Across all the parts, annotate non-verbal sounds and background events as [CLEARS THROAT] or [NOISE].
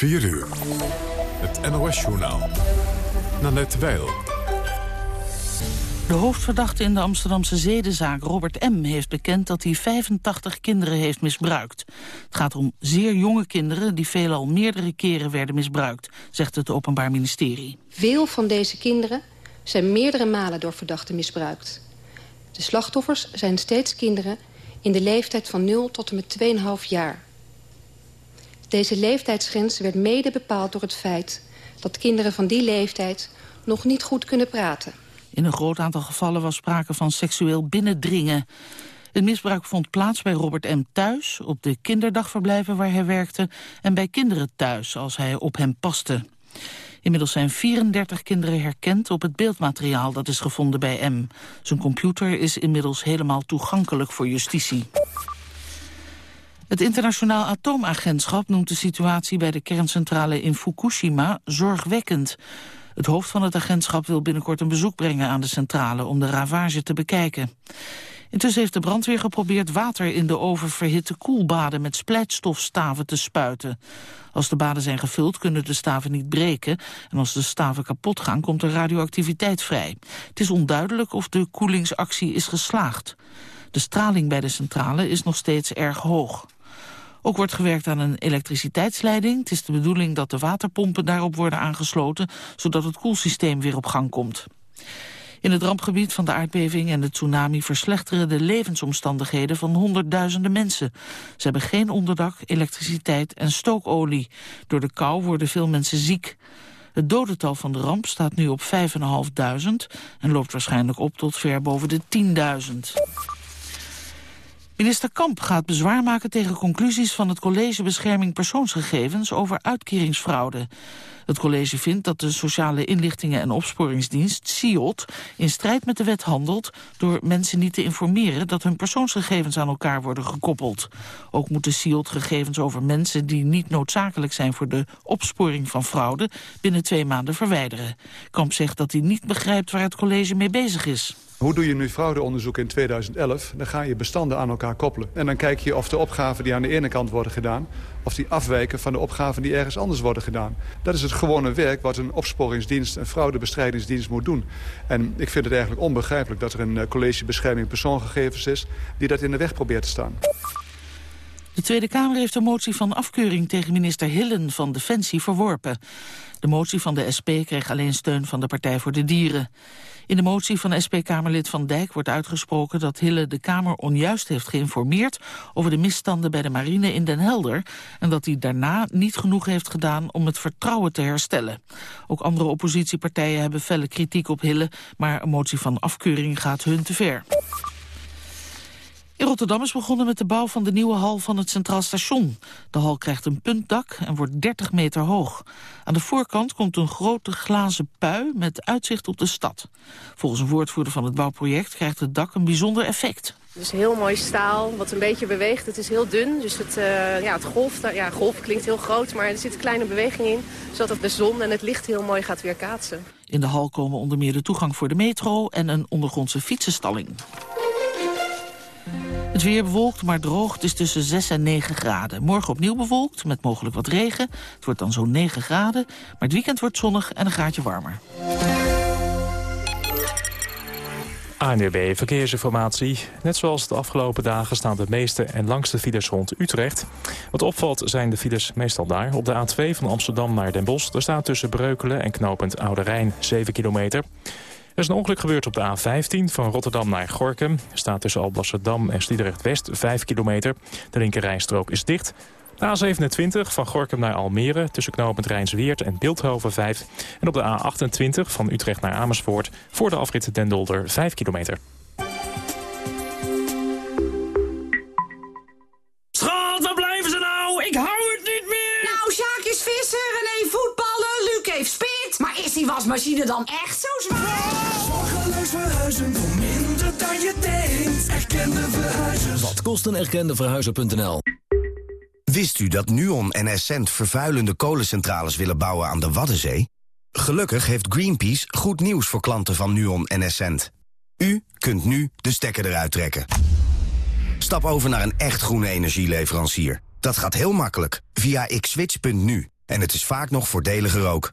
4 uur. Het NOS-journaal. Nanette Weil. De hoofdverdachte in de Amsterdamse zedenzaak, Robert M., heeft bekend dat hij 85 kinderen heeft misbruikt. Het gaat om zeer jonge kinderen die veelal meerdere keren werden misbruikt, zegt het Openbaar Ministerie. Veel van deze kinderen zijn meerdere malen door verdachten misbruikt. De slachtoffers zijn steeds kinderen in de leeftijd van 0 tot en met 2,5 jaar. Deze leeftijdsgrens werd mede bepaald door het feit... dat kinderen van die leeftijd nog niet goed kunnen praten. In een groot aantal gevallen was sprake van seksueel binnendringen. Het misbruik vond plaats bij Robert M. thuis, op de kinderdagverblijven waar hij werkte... en bij kinderen thuis, als hij op hem paste. Inmiddels zijn 34 kinderen herkend op het beeldmateriaal dat is gevonden bij M. Zijn computer is inmiddels helemaal toegankelijk voor justitie. Het internationaal atoomagentschap noemt de situatie bij de kerncentrale in Fukushima zorgwekkend. Het hoofd van het agentschap wil binnenkort een bezoek brengen aan de centrale om de ravage te bekijken. Intussen heeft de brandweer geprobeerd water in de oververhitte koelbaden met splijtstofstaven te spuiten. Als de baden zijn gevuld kunnen de staven niet breken en als de staven kapot gaan komt er radioactiviteit vrij. Het is onduidelijk of de koelingsactie is geslaagd. De straling bij de centrale is nog steeds erg hoog. Ook wordt gewerkt aan een elektriciteitsleiding. Het is de bedoeling dat de waterpompen daarop worden aangesloten... zodat het koelsysteem weer op gang komt. In het rampgebied van de aardbeving en de tsunami verslechteren de levensomstandigheden van honderdduizenden mensen. Ze hebben geen onderdak, elektriciteit en stookolie. Door de kou worden veel mensen ziek. Het dodental van de ramp staat nu op 5.500 en loopt waarschijnlijk op tot ver boven de 10.000. Minister Kamp gaat bezwaar maken tegen conclusies van het College Bescherming Persoonsgegevens over uitkeringsfraude. Het college vindt dat de Sociale Inlichtingen en Opsporingsdienst, SIOT, in strijd met de wet handelt door mensen niet te informeren dat hun persoonsgegevens aan elkaar worden gekoppeld. Ook moet de SIOT gegevens over mensen die niet noodzakelijk zijn voor de opsporing van fraude binnen twee maanden verwijderen. Kamp zegt dat hij niet begrijpt waar het college mee bezig is. Hoe doe je nu fraudeonderzoek in 2011? Dan ga je bestanden aan elkaar koppelen. En dan kijk je of de opgaven die aan de ene kant worden gedaan... of die afwijken van de opgaven die ergens anders worden gedaan. Dat is het gewone werk wat een opsporingsdienst... een fraudebestrijdingsdienst moet doen. En ik vind het eigenlijk onbegrijpelijk dat er een eh, college bescherming persoongegevens is... die dat in de weg probeert te staan. De Tweede Kamer heeft een motie van afkeuring tegen minister Hillen van Defensie verworpen. De motie van de SP kreeg alleen steun van de Partij voor de Dieren. In de motie van SP-Kamerlid Van Dijk wordt uitgesproken dat Hille de Kamer onjuist heeft geïnformeerd over de misstanden bij de marine in Den Helder en dat hij daarna niet genoeg heeft gedaan om het vertrouwen te herstellen. Ook andere oppositiepartijen hebben felle kritiek op Hille, maar een motie van afkeuring gaat hun te ver. In Rotterdam is begonnen met de bouw van de nieuwe hal van het Centraal Station. De hal krijgt een puntdak en wordt 30 meter hoog. Aan de voorkant komt een grote glazen pui met uitzicht op de stad. Volgens een woordvoerder van het bouwproject krijgt het dak een bijzonder effect. Het is heel mooi staal, wat een beetje beweegt. Het is heel dun, dus het, uh, ja, het golft. Ja, golf klinkt heel groot, maar er zit een kleine beweging in... zodat de zon en het licht heel mooi gaat weerkaatsen. In de hal komen onder meer de toegang voor de metro... en een ondergrondse fietsenstalling. Het weer bewolkt, maar droog. Het is tussen 6 en 9 graden. Morgen opnieuw bewolkt, met mogelijk wat regen. Het wordt dan zo'n 9 graden. Maar het weekend wordt zonnig en een graadje warmer. ANWB Verkeersinformatie. Net zoals de afgelopen dagen staan de meeste en langste files rond Utrecht. Wat opvalt zijn de files meestal daar. Op de A2 van Amsterdam naar Den Bosch. Er staat tussen Breukelen en knooppunt Oude Rijn 7 kilometer. Er is een ongeluk gebeurd op de A15 van Rotterdam naar Gorkum. Staat tussen Alblasserdam en Sliedrecht-West 5 kilometer. De linkerrijstrook is dicht. De A27 van Gorkum naar Almere tussen knooppunt Rijnsweert en Beeldhoven 5. En op de A28 van Utrecht naar Amersfoort voor de afrit Den Dolder 5 kilometer. Wasmachine dan echt zo zwaar? Zorgeloos verhuizen voor minder dan je denkt. Erkende verhuizers. Wat kost een erkende verhuizer.nl? Wist u dat Nuon en Essent vervuilende kolencentrales willen bouwen aan de Waddenzee? Gelukkig heeft Greenpeace goed nieuws voor klanten van Nuon en Essent. U kunt nu de stekker eruit trekken. Stap over naar een echt groene energieleverancier. Dat gaat heel makkelijk via xswitch.nu. En het is vaak nog voordeliger ook.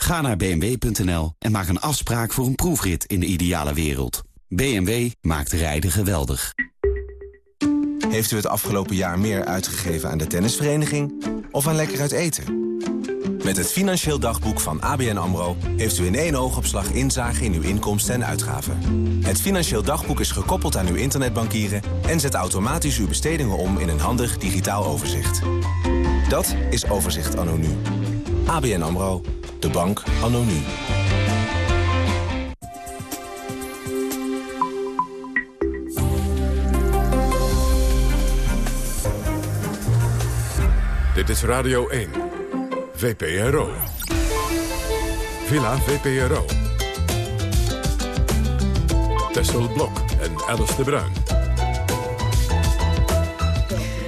Ga naar bmw.nl en maak een afspraak voor een proefrit in de ideale wereld. BMW maakt rijden geweldig. Heeft u het afgelopen jaar meer uitgegeven aan de tennisvereniging of aan lekker uit eten? Met het Financieel Dagboek van ABN AMRO... heeft u in één oogopslag inzage in uw inkomsten en uitgaven. Het Financieel Dagboek is gekoppeld aan uw internetbankieren... en zet automatisch uw bestedingen om in een handig digitaal overzicht. Dat is Overzicht anno nu. ABN AMRO. De bank anno nu. Dit is Radio 1. VPRO. Villa VPRO. Tessel Blok en Alice de Bruin.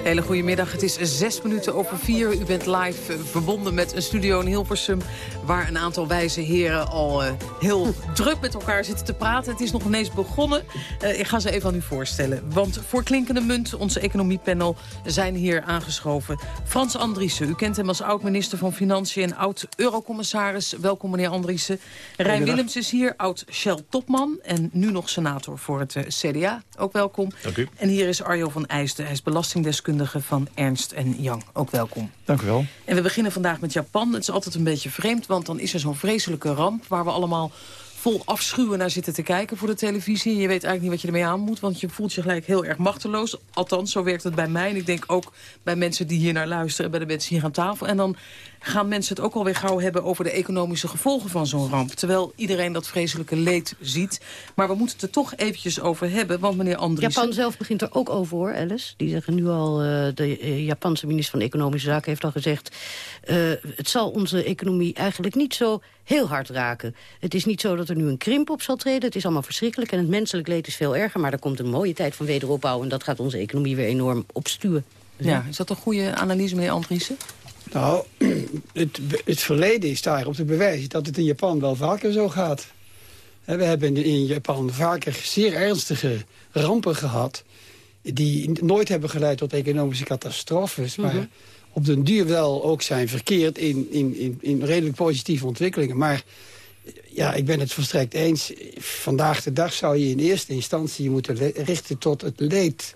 Hele goede middag. Het is zes minuten over vier. U bent live verbonden met een studio in Hilversum... waar een aantal wijze heren al eh, heel [LAUGHS] druk met elkaar zitten te praten. Het is nog ineens begonnen. Eh, ik ga ze even aan u voorstellen. Want voor Klinkende Munt, onze economiepanel, zijn hier aangeschoven. Frans Andriessen, u kent hem als oud-minister van Financiën... en oud-eurocommissaris. Welkom, meneer Andriessen. Rijn Willems is hier, oud-Shell-topman... en nu nog senator voor het CDA. Ook welkom. Dank u. En hier is Arjo van Eijsten. Hij is belastingdeskundige van Ernst Young. Ook welkom. Dank u wel. En we beginnen vandaag met Japan. Het is altijd een beetje vreemd, want dan is er zo'n vreselijke ramp... waar we allemaal vol afschuwen naar zitten te kijken voor de televisie. Je weet eigenlijk niet wat je ermee aan moet, want je voelt je gelijk heel erg machteloos. Althans, zo werkt het bij mij. En ik denk ook bij mensen die hier naar luisteren, bij de mensen hier aan tafel. En dan gaan mensen het ook alweer gauw hebben over de economische gevolgen van zo'n ramp. Terwijl iedereen dat vreselijke leed ziet. Maar we moeten het er toch eventjes over hebben, want meneer Andries... Japan zelf begint er ook over hoor, Alice. Die zeggen nu al, uh, de uh, Japanse minister van Economische Zaken heeft al gezegd... Uh, het zal onze economie eigenlijk niet zo heel hard raken. Het is niet zo dat er nu een krimp op zal treden. Het is allemaal verschrikkelijk en het menselijk leed is veel erger. Maar er komt een mooie tijd van wederopbouw... en dat gaat onze economie weer enorm opstuwen. Ja, is dat een goede analyse, meneer Andriessen? Nou, [CLEARS THROAT] het, het verleden is daarop te bewijzen dat het in Japan wel vaker zo gaat. We hebben in Japan vaker zeer ernstige rampen gehad... die nooit hebben geleid tot economische catastrofes... maar mm -hmm. op den duur wel ook zijn verkeerd in, in, in, in redelijk positieve ontwikkelingen. Maar ja, ik ben het volstrekt eens. Vandaag de dag zou je in eerste instantie moeten richten tot het leed...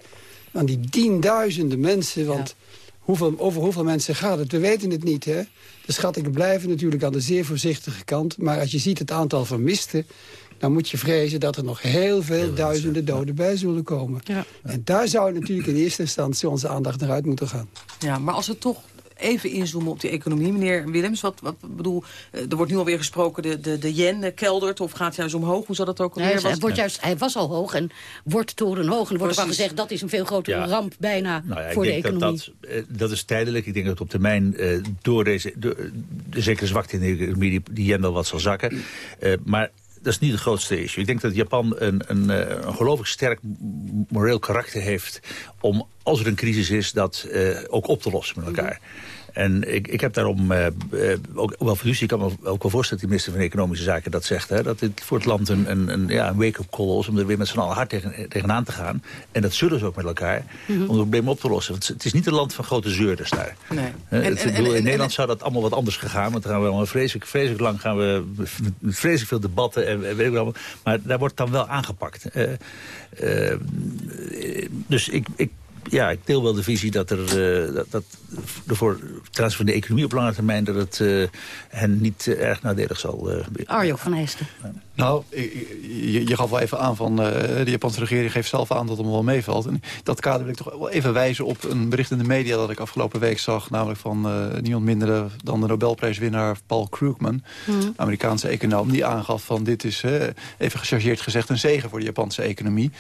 aan die tienduizenden mensen, want... Ja. Hoeveel, over hoeveel mensen gaat het? We weten het niet, hè? De schattingen blijven natuurlijk aan de zeer voorzichtige kant. Maar als je ziet het aantal vermisten... dan moet je vrezen dat er nog heel veel heel duizenden doden bij zullen komen. Ja. En daar zou natuurlijk in eerste instantie onze aandacht naar uit moeten gaan. Ja, maar als het toch even inzoomen op die economie. Meneer Willems, wat, wat bedoel, er wordt nu alweer gesproken, de, de, de yen keldert of gaat juist omhoog. Hoe zal dat ook alweer? Nee, hij, wordt juist, hij was al hoog en wordt torenhoog. En er wordt al gezegd, dat is een veel grotere ja. ramp bijna nou ja, voor de economie. Dat, dat, dat is tijdelijk. Ik denk dat op termijn uh, door deze, de, de zekere zwakte in de economie die, die yen wel wat zal zakken. Uh, maar dat is niet het grootste issue. Ik denk dat Japan een, een, een geloof sterk moreel karakter heeft... om, als er een crisis is, dat uh, ook op te lossen met elkaar. En ik, ik heb daarom uh, ook wel fiducie. Ik kan me ook wel voorstellen dat de minister van Economische Zaken dat zegt. Hè, dat dit voor het land een, een, een, ja, een wake-up call is om er weer met z'n allen hard tegen, tegenaan te gaan. En dat zullen ze ook met elkaar, mm -hmm. om het probleem op te lossen. Want het is niet een land van grote zeurders daar. Nee. En, het, en, bedoel, in Nederland zou dat allemaal wat anders gegaan. Want dan gaan we al vreselijk, vreselijk lang gaan we vreselijk veel debatten en, en weet ik wel. Maar daar wordt dan wel aangepakt. dus ik, ik ja, ik deel wel de visie dat er, uh, dat, dat voor ten van de economie op lange termijn... dat het uh, hen niet uh, erg nadelig zal... Arjo van Eijsten. Nou, je, je gaf wel even aan van uh, de Japanse regering geeft zelf aan dat het wel meevalt. En dat kader wil ik toch wel even wijzen op een bericht in de media dat ik afgelopen week zag. Namelijk van uh, niemand minder dan de Nobelprijswinnaar Paul Krugman, hmm. Amerikaanse econoom. Die aangaf van dit is, uh, even gechargeerd gezegd, een zegen voor de Japanse economie.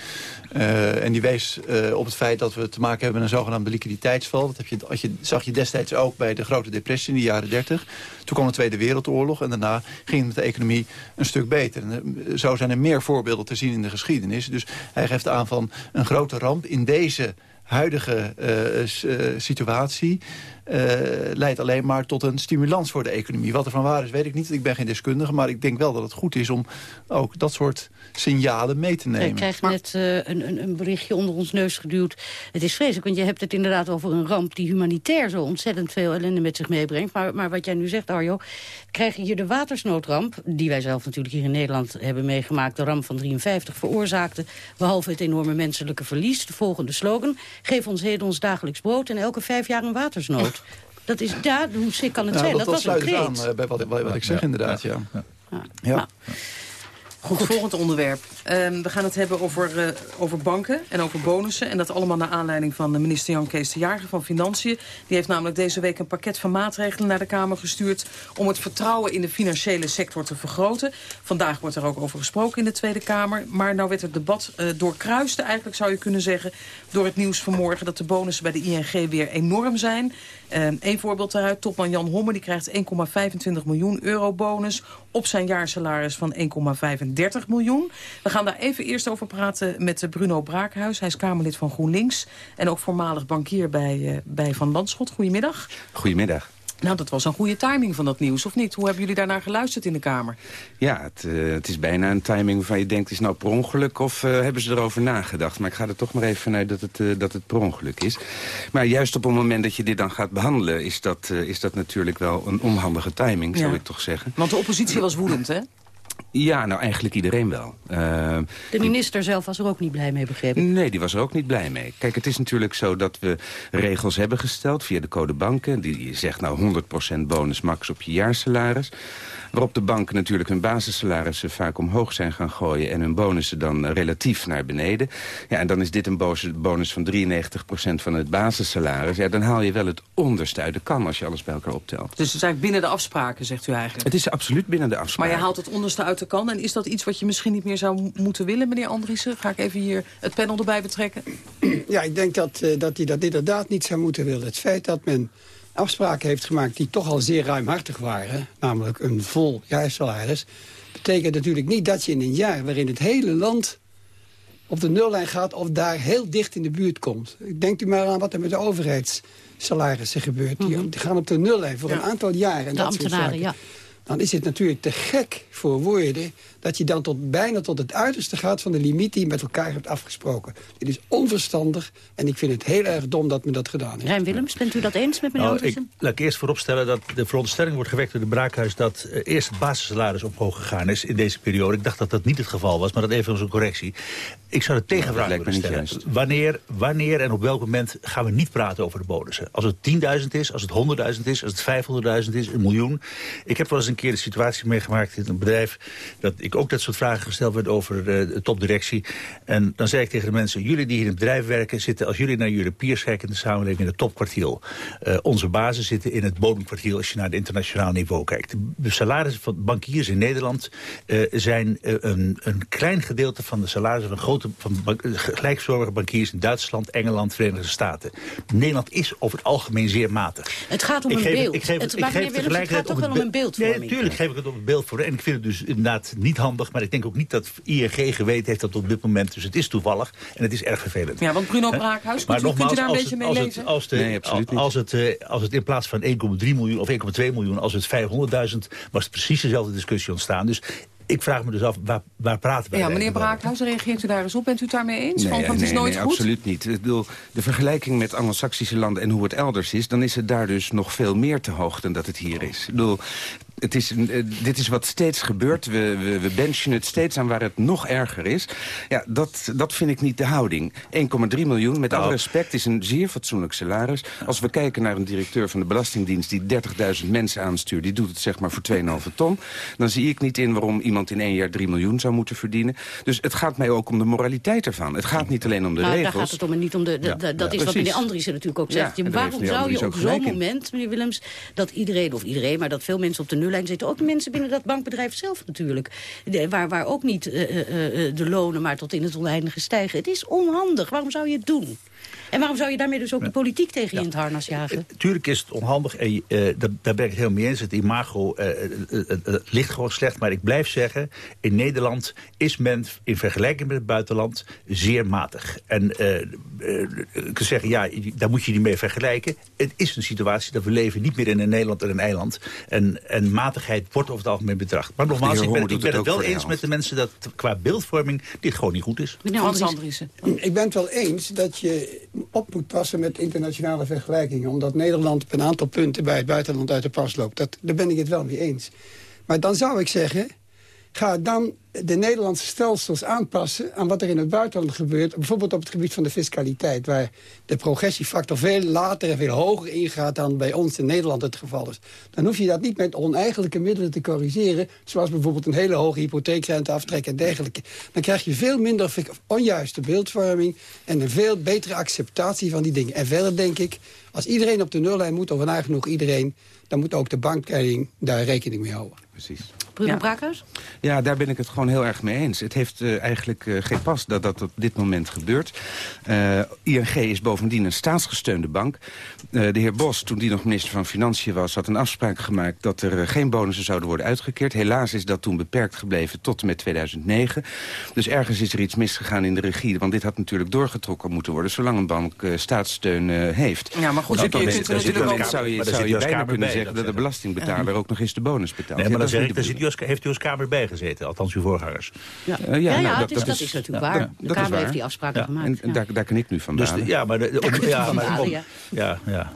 en die wees op het feit dat we te maken hebben met een zogenaamde liquiditeitsval. Dat heb je, je, zag je destijds ook bij de grote depressie in de jaren 30. Toen kwam de Tweede Wereldoorlog en daarna ging het met de economie een stuk beter. En, eh, zo zijn er meer voorbeelden te zien in de geschiedenis. Dus hij geeft aan van een grote ramp in deze huidige uh, situatie uh, leidt alleen maar tot een stimulans voor de economie. Wat er van waar is, weet ik niet. Ik ben geen deskundige, maar ik denk wel dat het goed is om ook dat soort signalen mee te nemen. Ik krijg net uh, een, een, een, berichtje onder ons neus geduwd. Het is vreselijk, want je hebt het inderdaad over een ramp... die humanitair zo ontzettend veel ellende met zich meebrengt. Maar, maar wat jij nu zegt, Arjo, krijg je hier de watersnoodramp... die wij zelf natuurlijk hier in Nederland hebben meegemaakt... de ramp van 53 veroorzaakte, behalve het enorme menselijke verlies... de volgende slogan, geef ons heden ons dagelijks brood... en elke vijf jaar een watersnood. Dat is, daar, hoe sick kan het ja, zijn? Dat, dat, dat was een aan uh, bij wat, wat, wat ik zeg inderdaad, ja. ja. Goed, volgend onderwerp. Um, we gaan het hebben over, uh, over banken en over bonussen. En dat allemaal naar aanleiding van de minister Jan Kees de Jager van Financiën. Die heeft namelijk deze week een pakket van maatregelen naar de Kamer gestuurd... om het vertrouwen in de financiële sector te vergroten. Vandaag wordt er ook over gesproken in de Tweede Kamer. Maar nou werd het debat uh, doorkruist eigenlijk, zou je kunnen zeggen... door het nieuws vanmorgen dat de bonussen bij de ING weer enorm zijn. Eén uh, voorbeeld daaruit, topman Jan Homme die krijgt 1,25 miljoen euro bonus... op zijn jaarsalaris van 1,35 miljoen. We gaan daar even eerst over praten met Bruno Braakhuis. Hij is Kamerlid van GroenLinks en ook voormalig bankier bij, uh, bij Van Landschot. Goedemiddag. Goedemiddag. Nou, dat was een goede timing van dat nieuws, of niet? Hoe hebben jullie daarnaar geluisterd in de Kamer? Ja, het, uh, het is bijna een timing waarvan je denkt... is nou per ongeluk of uh, hebben ze erover nagedacht? Maar ik ga er toch maar even vanuit dat het, uh, dat het per ongeluk is. Maar juist op het moment dat je dit dan gaat behandelen... is dat, is dat natuurlijk wel een onhandige timing, ja. zou ik toch zeggen. Want de oppositie was woedend, hè? Ja, nou eigenlijk iedereen wel. Uh, de minister zelf was er ook niet blij mee, begrepen? Nee, die was er ook niet blij mee. Kijk, het is natuurlijk zo dat we regels hebben gesteld via de code banken. Die zegt nou 100% bonus max op je jaarsalaris. Waarop de banken natuurlijk hun basissalarissen vaak omhoog zijn gaan gooien... en hun bonussen dan relatief naar beneden. Ja, en dan is dit een bonus van 93% van het basissalaris. Ja, dan haal je wel het onderste uit de kan als je alles bij elkaar optelt. Dus het is eigenlijk binnen de afspraken, zegt u eigenlijk? Het is absoluut binnen de afspraken. Maar je haalt het onderste uit de kan. En is dat iets wat je misschien niet meer zou moeten willen, meneer Andriessen? Ga ik even hier het panel erbij betrekken? [CLEARS THROAT] Ja, ik denk dat, uh, dat hij dat inderdaad niet zou moeten willen. Het feit dat men afspraken heeft gemaakt die toch al zeer ruimhartig waren... namelijk een vol jaarsalaris... betekent natuurlijk niet dat je in een jaar waarin het hele land op de nullijn gaat... of daar heel dicht in de buurt komt. Denkt u maar aan wat er met de overheidssalarissen gebeurt. Die, die gaan op de nullijn voor ja. een aantal jaren. En de dat ambtenaren, ja dan is het natuurlijk te gek voor woorden... dat je dan tot, bijna tot het uiterste gaat van de limiet die je met elkaar hebt afgesproken. Dit is onverstandig en ik vind het heel erg dom dat men dat gedaan heeft. Rijn Willems, bent u dat eens met meneer nou, ik, Laat ik eerst vooropstellen dat de veronderstelling wordt gewekt door de Braakhuis... dat uh, eerst het basissalaris omhoog gegaan is in deze periode. Ik dacht dat dat niet het geval was, maar dat even als een correctie. Ik zou de tegenvraag willen stellen. Wanneer, wanneer en op welk moment gaan we niet praten over de bonussen? Als het 10.000 is, als het 100.000 is, als het 500.000 is, een miljoen. Ik heb wel eens een keer de situatie meegemaakt in een bedrijf... dat ik ook dat soort vragen gesteld werd over uh, de topdirectie. En dan zei ik tegen de mensen... jullie die hier in het bedrijf werken zitten... als jullie naar jullie peers kijken in de samenleving in het topkwartiel. Uh, onze bazen zitten in het bodemkwartiel als je naar het internationaal niveau kijkt. De salarissen van bankiers in Nederland uh, zijn een, een klein gedeelte van de salarissen... van, grote, van gelijkzorgige bankiers in Duitsland, Engeland, Verenigde Staten. Nederland is over het algemeen zeer matig. Het gaat om ik een geef, beeld. Ik geef, het, ik geef het gaat toch wel om een beeldvorming. Nee, natuurlijk geef ik het op een beeld voor. En ik vind het dus inderdaad niet handig. Maar ik denk ook niet dat ING geweten heeft dat op dit moment. Dus het is toevallig. En het is erg vervelend. Ja, want Bruno Braakhuis, kunt, u, kunt u daar een beetje mee leven? Het, als, de, nee, absoluut niet. Als het, als het in plaats van 1,3 miljoen of 1,2 miljoen... als het 500.000 was het precies dezelfde discussie ontstaan. Dus ik vraag me dus af, waar, waar praten we Ja, meneer Braakhuis, reageert u daar eens op? Bent u het daarmee eens? Nee, Van, het is nooit nee, goed? absoluut niet. Ik bedoel, de vergelijking met anglo-saxische landen en hoe het elders is... dan is het daar dus nog veel meer te hoog dan dat het hier is. Ik bedoel, het is, eh, dit is wat steeds gebeurt. We, we, we benchen het steeds aan waar het nog erger is. Ja, dat, dat vind ik niet de houding. 1,3 miljoen, met alle Nou. respect, is een zeer fatsoenlijk salaris. Als we kijken naar een directeur van de Belastingdienst... die 30.000 mensen aanstuurt, die doet het zeg maar voor 2,5 ton... dan zie ik niet in waarom iemand in één jaar 3 miljoen zou moeten verdienen. Dus het gaat mij ook om de moraliteit ervan. Het gaat niet alleen om de Nou, regels. daar gaat het om en niet om de... de- Ja, de- dat ja, is wat meneer Andriessen natuurlijk ook zegt. waarom zou je op zo'n moment, meneer Willems... dat iedereen, of iedereen, maar dat veel mensen op de nullijn zitten... ook mensen binnen dat bankbedrijf zelf natuurlijk... waar, waar ook niet eh, eh, eh, de lonen maar tot in het oneindige stijgen. Het is onhandig. Waarom zou je het doen? En waarom zou je daarmee dus ook de politiek tegen je in het harnas jagen? Tuurlijk is het onhandig en eh, daar, daar ben ik het helemaal mee eens. Het imago eh, eh, eh, eh, ligt gewoon slecht. Maar ik blijf zeggen, in Nederland is men in vergelijking met het buitenland zeer matig. En eh eh, ik kan zeggen, ja, daar moet je niet mee vergelijken. Het is een situatie dat we leven niet meer in een Nederland en een eiland. En, en matigheid wordt over het algemeen betracht. Maar nogmaals, ik ben, ik ben het wel eens met de mensen dat qua beeldvorming dit gewoon niet goed is. Meneer Andriessen. Andriessen. Ik ben het wel eens dat je op moet passen met internationale vergelijkingen. Omdat Nederland op een aantal punten bij het buitenland uit de pas loopt. Dat, daar ben ik het wel mee eens. Maar dan zou ik zeggen, ga dan de Nederlandse stelsels aanpassen... aan wat er in het buitenland gebeurt. Bijvoorbeeld op het gebied van de fiscaliteit... waar de progressiefactor veel later en veel hoger ingaat... dan bij ons in Nederland het geval is. Dan hoef je dat niet met oneigenlijke middelen te corrigeren... zoals bijvoorbeeld een hele hoge hypotheekrente aftrek en dergelijke. Dan krijg je veel minder onjuiste beeldvorming... en een veel betere acceptatie van die dingen. En verder denk ik, als iedereen op de nullijn moet... of nagenoeg iedereen, dan moet ook de bankleiding daar rekening mee houden. Precies. Bruno Ja. Braakhuis? Ja, daar ben ik het gewoon heel erg mee eens. Het heeft eh, eigenlijk eh, geen pas dat dat op dit moment gebeurt. Eh, ING is bovendien een staatsgesteunde bank. Eh, de heer Bos, toen die nog minister van Financiën was... had een afspraak gemaakt dat er geen bonussen zouden worden uitgekeerd. Helaas is dat toen beperkt gebleven tot en met 2009. Dus ergens is er iets misgegaan in de regie. Want dit had natuurlijk doorgetrokken moeten worden... zolang een bank eh, staatssteun eh, heeft. Ja, maar goed, je kunt dit natuurlijk ook- zou je, zou je bijna kunnen bij, zeggen... dat dat de belastingbetaler ook nog eens de bonus betaalt. Nee, maar dat is niet Jos, heeft Jos Kamer bij gezeten. Althans uw voorgangers. Ja, Eh, ja, ja, nou, ja, dat- is, dat is- natuurlijk ja, waar. de Kamer heeft die afspraken Ja, gemaakt. En, en ja. daar, daar kan ik nu van Dus ja, maar, de, je ja, van maar om- ja. ja, ja.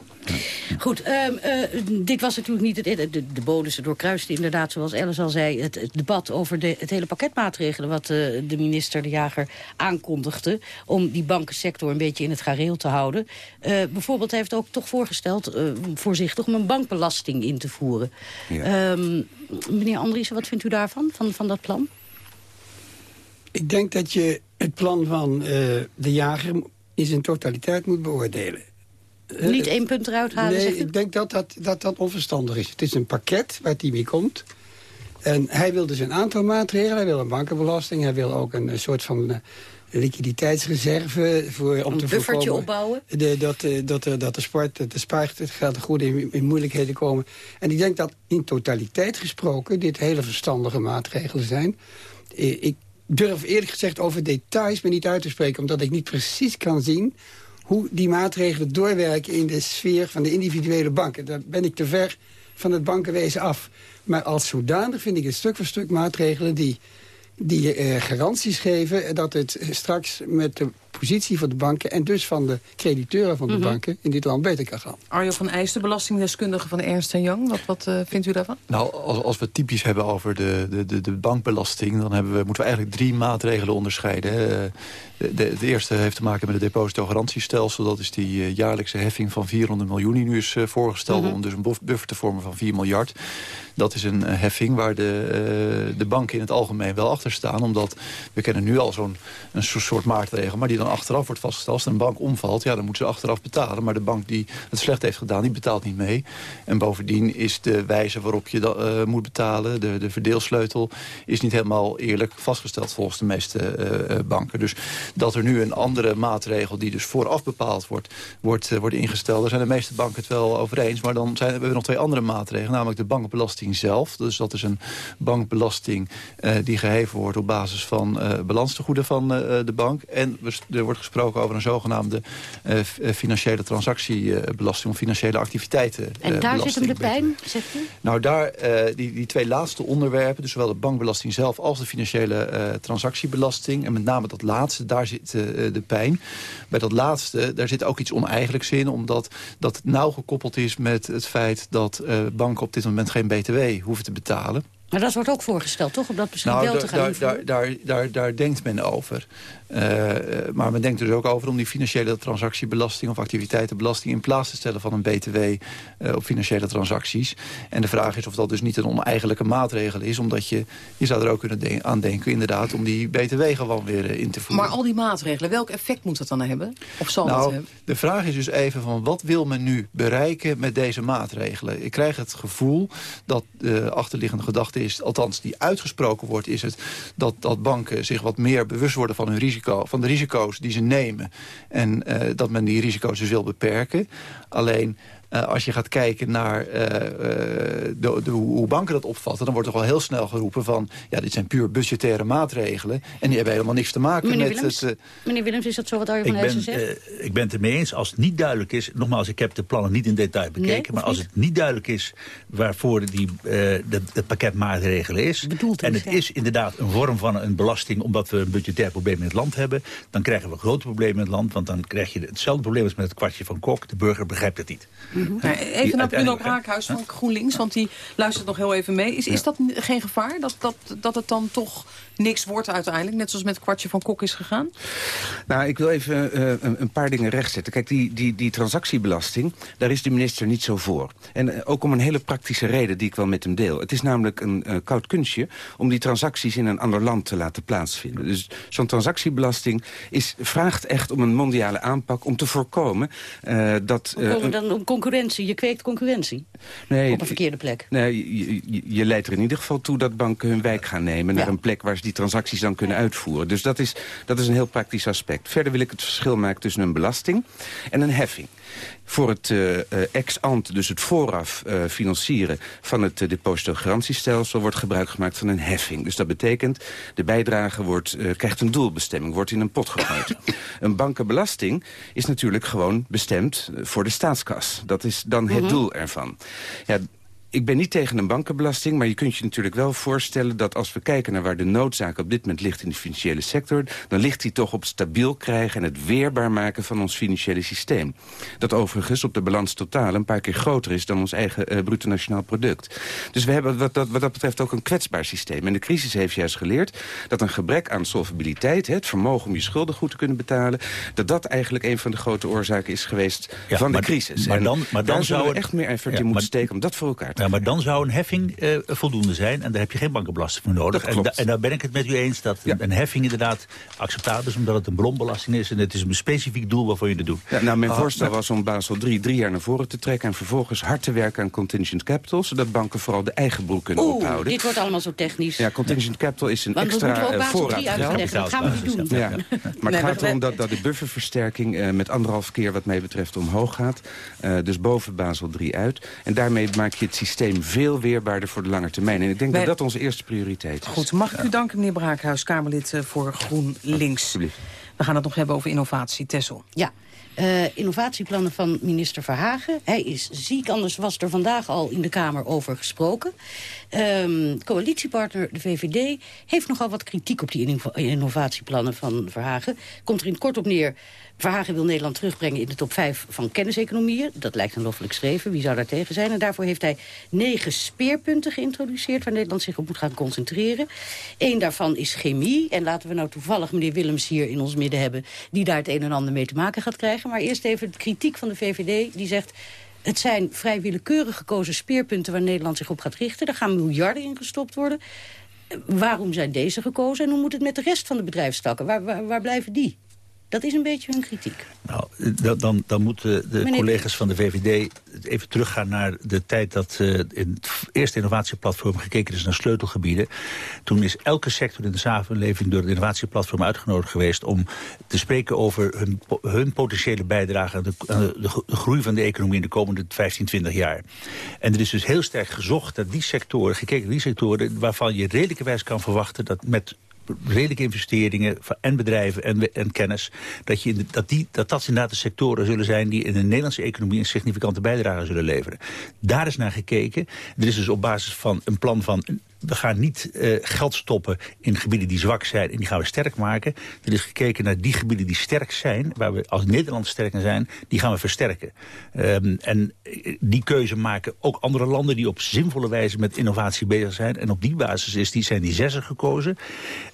Goed, ehm, eh, dit was natuurlijk niet het... De, de bonussen doorkruisten inderdaad, zoals Alice al zei... het, het debat over de, het hele pakket maatregelen... wat eh, de minister De Jager aankondigde... om die bankensector een beetje in het gareel te houden. Eh, bijvoorbeeld hij heeft ook toch voorgesteld... eh, voorzichtig om een bankbelasting in te voeren. Ja. Ehm, meneer Andriessen, wat vindt u daarvan, van, van dat plan? Ik denk dat je het plan van eh, de jager in zijn totaliteit moet beoordelen. Eh, Niet één punt eruit halen, nee, ik denk dat dat, dat dat onverstandig is. Het is een pakket waar mee komt. En hij wil dus een aantal maatregelen. Hij wil een bankenbelasting. Hij wil ook een, soort van eh, liquiditeitsreserve voor, om Een te buffertje voorkomen opbouwen? de, dat, eh, dat, eh, dat de sport, dat de spaart, het geld goed in, in moeilijkheden komen. En ik denk dat in totaliteit gesproken dit hele verstandige maatregelen zijn. Ik durf eerlijk gezegd over details me niet uit te spreken... omdat ik niet precies kan zien hoe die maatregelen doorwerken... in de sfeer van de individuele banken. Daar ben ik te ver van het bankenwezen af. Maar als zodanig vind ik het stuk voor stuk maatregelen... die, die eh, garanties geven dat het straks met de positie van de banken... en dus van de crediteuren van de Mhm. banken in dit land beter kan gaan. Arjo van Eijs, de belastingdeskundige van Ernst Young. Wat, wat eh, vindt u daarvan? Nou, als, als we het typisch hebben over de, de, de, de bankbelasting... dan hebben we, moeten we eigenlijk drie maatregelen onderscheiden. De, de, de eerste heeft te maken met het depositogarantiestelsel. Dat is die eh, jaarlijkse heffing van 400 miljoen... die nu is eh, voorgesteld Mhm. om dus een buffer te vormen van 4 miljard. Dat is een eh, heffing waar de, de banken in het algemeen wel achter staan. Omdat we kennen nu al zo'n soort maatregel... maar die dan achteraf wordt vastgesteld. Als er een bank omvalt, ja, dan moeten ze achteraf betalen. Maar de bank die het slecht heeft gedaan, die betaalt niet mee. En bovendien is de wijze waarop je dat moet betalen... De, de verdeelsleutel is niet helemaal eerlijk vastgesteld... volgens de meeste banken. Dus dat er nu een andere maatregel... die dus vooraf bepaald wordt, wordt, eh, wordt ingesteld... daar zijn de meeste banken het wel over eens. Maar dan zijn, hebben we nog twee andere maatregelen. Namelijk de bankbelasting zelf. Dus dat is een bankbelasting eh, die geheven wordt... op basis van eh, balanstegoeden van de bank. En er wordt gesproken over een zogenaamde uh, financiële transactiebelasting... of financiële activiteitenbelasting. En daar zit hem de pijn, zegt u? Nou, daar, die, die twee laatste onderwerpen, dus zowel de bankbelasting zelf... als de financiële transactiebelasting, en met name dat laatste, daar zit de pijn. Bij dat laatste, daar zit ook iets oneigenlijks in... omdat dat nauw gekoppeld is met het feit dat banken op dit moment geen btw hoeven te betalen. Maar dat wordt ook voorgesteld, toch? Om dat misschien nou, wel te gaan daar, daar, daar, daar denkt men over. Uh, maar men denkt dus ook over om die financiële transactiebelasting... of activiteitenbelasting in plaats te stellen van een btw uh, op financiële transacties. En de vraag is of dat dus niet een oneigenlijke maatregel is... omdat je, je zou er ook kunnen aan denken inderdaad... om die btw gewoon weer uh, in te voeren. Maar al die maatregelen, welk effect moet dat dan hebben? Of zal nou, dat hebben? De vraag is dus even van wat wil men nu bereiken met deze maatregelen? Ik krijg het gevoel dat de achterliggende gedachte is... althans die uitgesproken wordt, is het dat, dat banken zich wat meer bewust worden van hun risico van de risico's die ze nemen. En uh, dat men die risico's dus wil beperken. Alleen uh, als je gaat kijken naar uh, de, de, hoe banken dat opvatten... dan wordt er wel heel snel geroepen van... ja, dit zijn puur budgettaire maatregelen... en die hebben helemaal niks te maken meneer met Willems, het... meneer Willems, is dat zo wat Arjen van ik ben, ik ben het ermee eens. Als het niet duidelijk is... nogmaals, ik heb de plannen niet in detail bekeken... Nee, maar als het niet duidelijk is waarvoor die, het pakket maatregelen is... Bedoeld en het ja. is inderdaad een vorm van een belasting... omdat we een budgetair probleem in het land hebben... dan krijgen we grote problemen in het land... want dan krijg je hetzelfde probleem als met het kwartje van Kok. De burger begrijpt het niet. Mm -hmm. Even naar Bruno Braakhuis van GroenLinks, want die luistert nog heel even mee. Is, is dat geen gevaar, dat, dat, dat het dan toch niks wordt uiteindelijk? Net zoals met het kwartje van Kok is gegaan? Nou, ik wil even uh, een, een, paar dingen rechtzetten. Kijk, die, die, die transactiebelasting, daar is de minister niet zo voor. En uh, ook om een hele praktische reden die ik wel met hem deel. Het is namelijk een uh, koud kunstje om die transacties in een ander land te laten plaatsvinden. Dus zo'n transactiebelasting is, vraagt echt om een mondiale aanpak om te voorkomen dat... Voorkomen dan om concurrentie, je kweekt concurrentie nee, op een verkeerde plek. Nee, je, je, je, leidt er in ieder geval toe dat banken hun wijk gaan nemen... naar ja. een plek waar ze die transacties dan kunnen uitvoeren. Dus dat is, dat is een heel praktisch aspect. Verder wil ik het verschil maken tussen een belasting en een heffing. Voor het uh, ex-ante, dus het vooraf uh, financieren van het uh, depositogarantiestelsel... wordt gebruik gemaakt van een heffing. Dus dat betekent, de bijdrage wordt, krijgt een doelbestemming, wordt in een pot gegooid. [LAUGHS] een bankenbelasting is natuurlijk gewoon bestemd voor de staatskas. Dat is dan het mm -hmm. doel ervan. Ja, ik ben niet tegen een bankenbelasting, maar je kunt je natuurlijk wel voorstellen... dat als we kijken naar waar de noodzaak op dit moment ligt in de financiële sector... dan ligt die toch op stabiel krijgen en het weerbaar maken van ons financiële systeem. Dat overigens op de balans totaal een paar keer groter is dan ons eigen uh, bruto nationaal product. Dus we hebben wat dat, wat dat betreft ook een kwetsbaar systeem. En de crisis heeft juist geleerd dat een gebrek aan solvabiliteit... het vermogen om je schulden goed te kunnen betalen... dat dat eigenlijk een van de grote oorzaken is geweest ja, van maar, de crisis. Maar dan, maar dan zou we echt meer effort ja, in moeten steken om dat voor elkaar te ja, maar dan zou een heffing uh, voldoende zijn. En daar heb je geen bankenbelasting voor nodig. En, da en, daar ben ik het met u eens dat ja. een heffing inderdaad acceptabel is. Omdat het een bronbelasting is. En het is een specifiek doel waarvoor je het doet. Ja, nou, mijn ah, voorstel was om Basel 3 drie jaar naar voren te trekken. En vervolgens hard te werken aan contingent capital. Zodat banken vooral de eigen broek kunnen Oeh, ophouden. dit wordt allemaal zo technisch. Ja, contingent capital is een Want extra uh, voorraad geld. Dat gaan we niet doen. Ja. Maar het gaat erom dat, dat de bufferversterking uh, met anderhalf keer wat mij betreft omhoog gaat. Uh, dus boven Basel 3 uit. En daarmee maak je het systeem veel weerbaarder voor de lange termijn. En ik denk Wij... dat dat onze eerste prioriteit is. Goed, mag ik u danken, meneer Braakhuis, Kamerlid voor GroenLinks. We gaan het nog hebben over innovatie. Tessel. Ja. Uh, innovatieplannen van minister Verhagen. Hij is ziek, anders was er vandaag al in de Kamer over gesproken. Um, coalitiepartner, de VVD, heeft nogal wat kritiek op die innovatieplannen van Verhagen. Komt er in het kort op neer Verhagen wil Nederland terugbrengen in de top 5 van kenniseconomieën. Dat lijkt een loffelijk schreven. Wie zou daar tegen zijn? En daarvoor heeft hij negen speerpunten geïntroduceerd... waar Nederland zich op moet gaan concentreren. Eén daarvan is chemie. En laten we nou toevallig meneer Willems hier in ons midden hebben... die daar het een en ander mee te maken gaat krijgen. Maar eerst even de kritiek van de VVD. Die zegt... Het zijn vrij willekeurig gekozen speerpunten waar Nederland zich op gaat richten. Daar gaan miljarden in gestopt worden. Waarom zijn deze gekozen en hoe moet het met de rest van de bedrijfstakken? Waar, waar, waar blijven die? Dat is een beetje hun kritiek. Nou, dan, dan moeten de Meneer... collega's van de VVD even teruggaan naar de tijd dat uh, in het eerste innovatieplatform gekeken is naar sleutelgebieden. Toen is elke sector in de samenleving door het innovatieplatform uitgenodigd geweest om te spreken over hun, hun potentiële bijdrage aan de, aan de, de, groei van de economie in de komende 15, 20 jaar. En er is dus heel sterk gezocht naar die sectoren, gekeken naar die sectoren waarvan je redelijkerwijs kan verwachten dat met redelijke investeringen en bedrijven en, en kennis... Dat, je, dat, die, dat dat inderdaad de sectoren zullen zijn... die in de Nederlandse economie een significante bijdrage zullen leveren. Daar is naar gekeken. Er is dus op basis van een plan van we gaan niet uh, geld stoppen in gebieden die zwak zijn en die gaan we sterk maken. Er is gekeken naar die gebieden die sterk zijn, waar we als Nederland sterk in zijn, die gaan we versterken. Um, en die keuze maken ook andere landen die op zinvolle wijze met innovatie bezig zijn. En op die basis is die, zijn die zessen gekozen.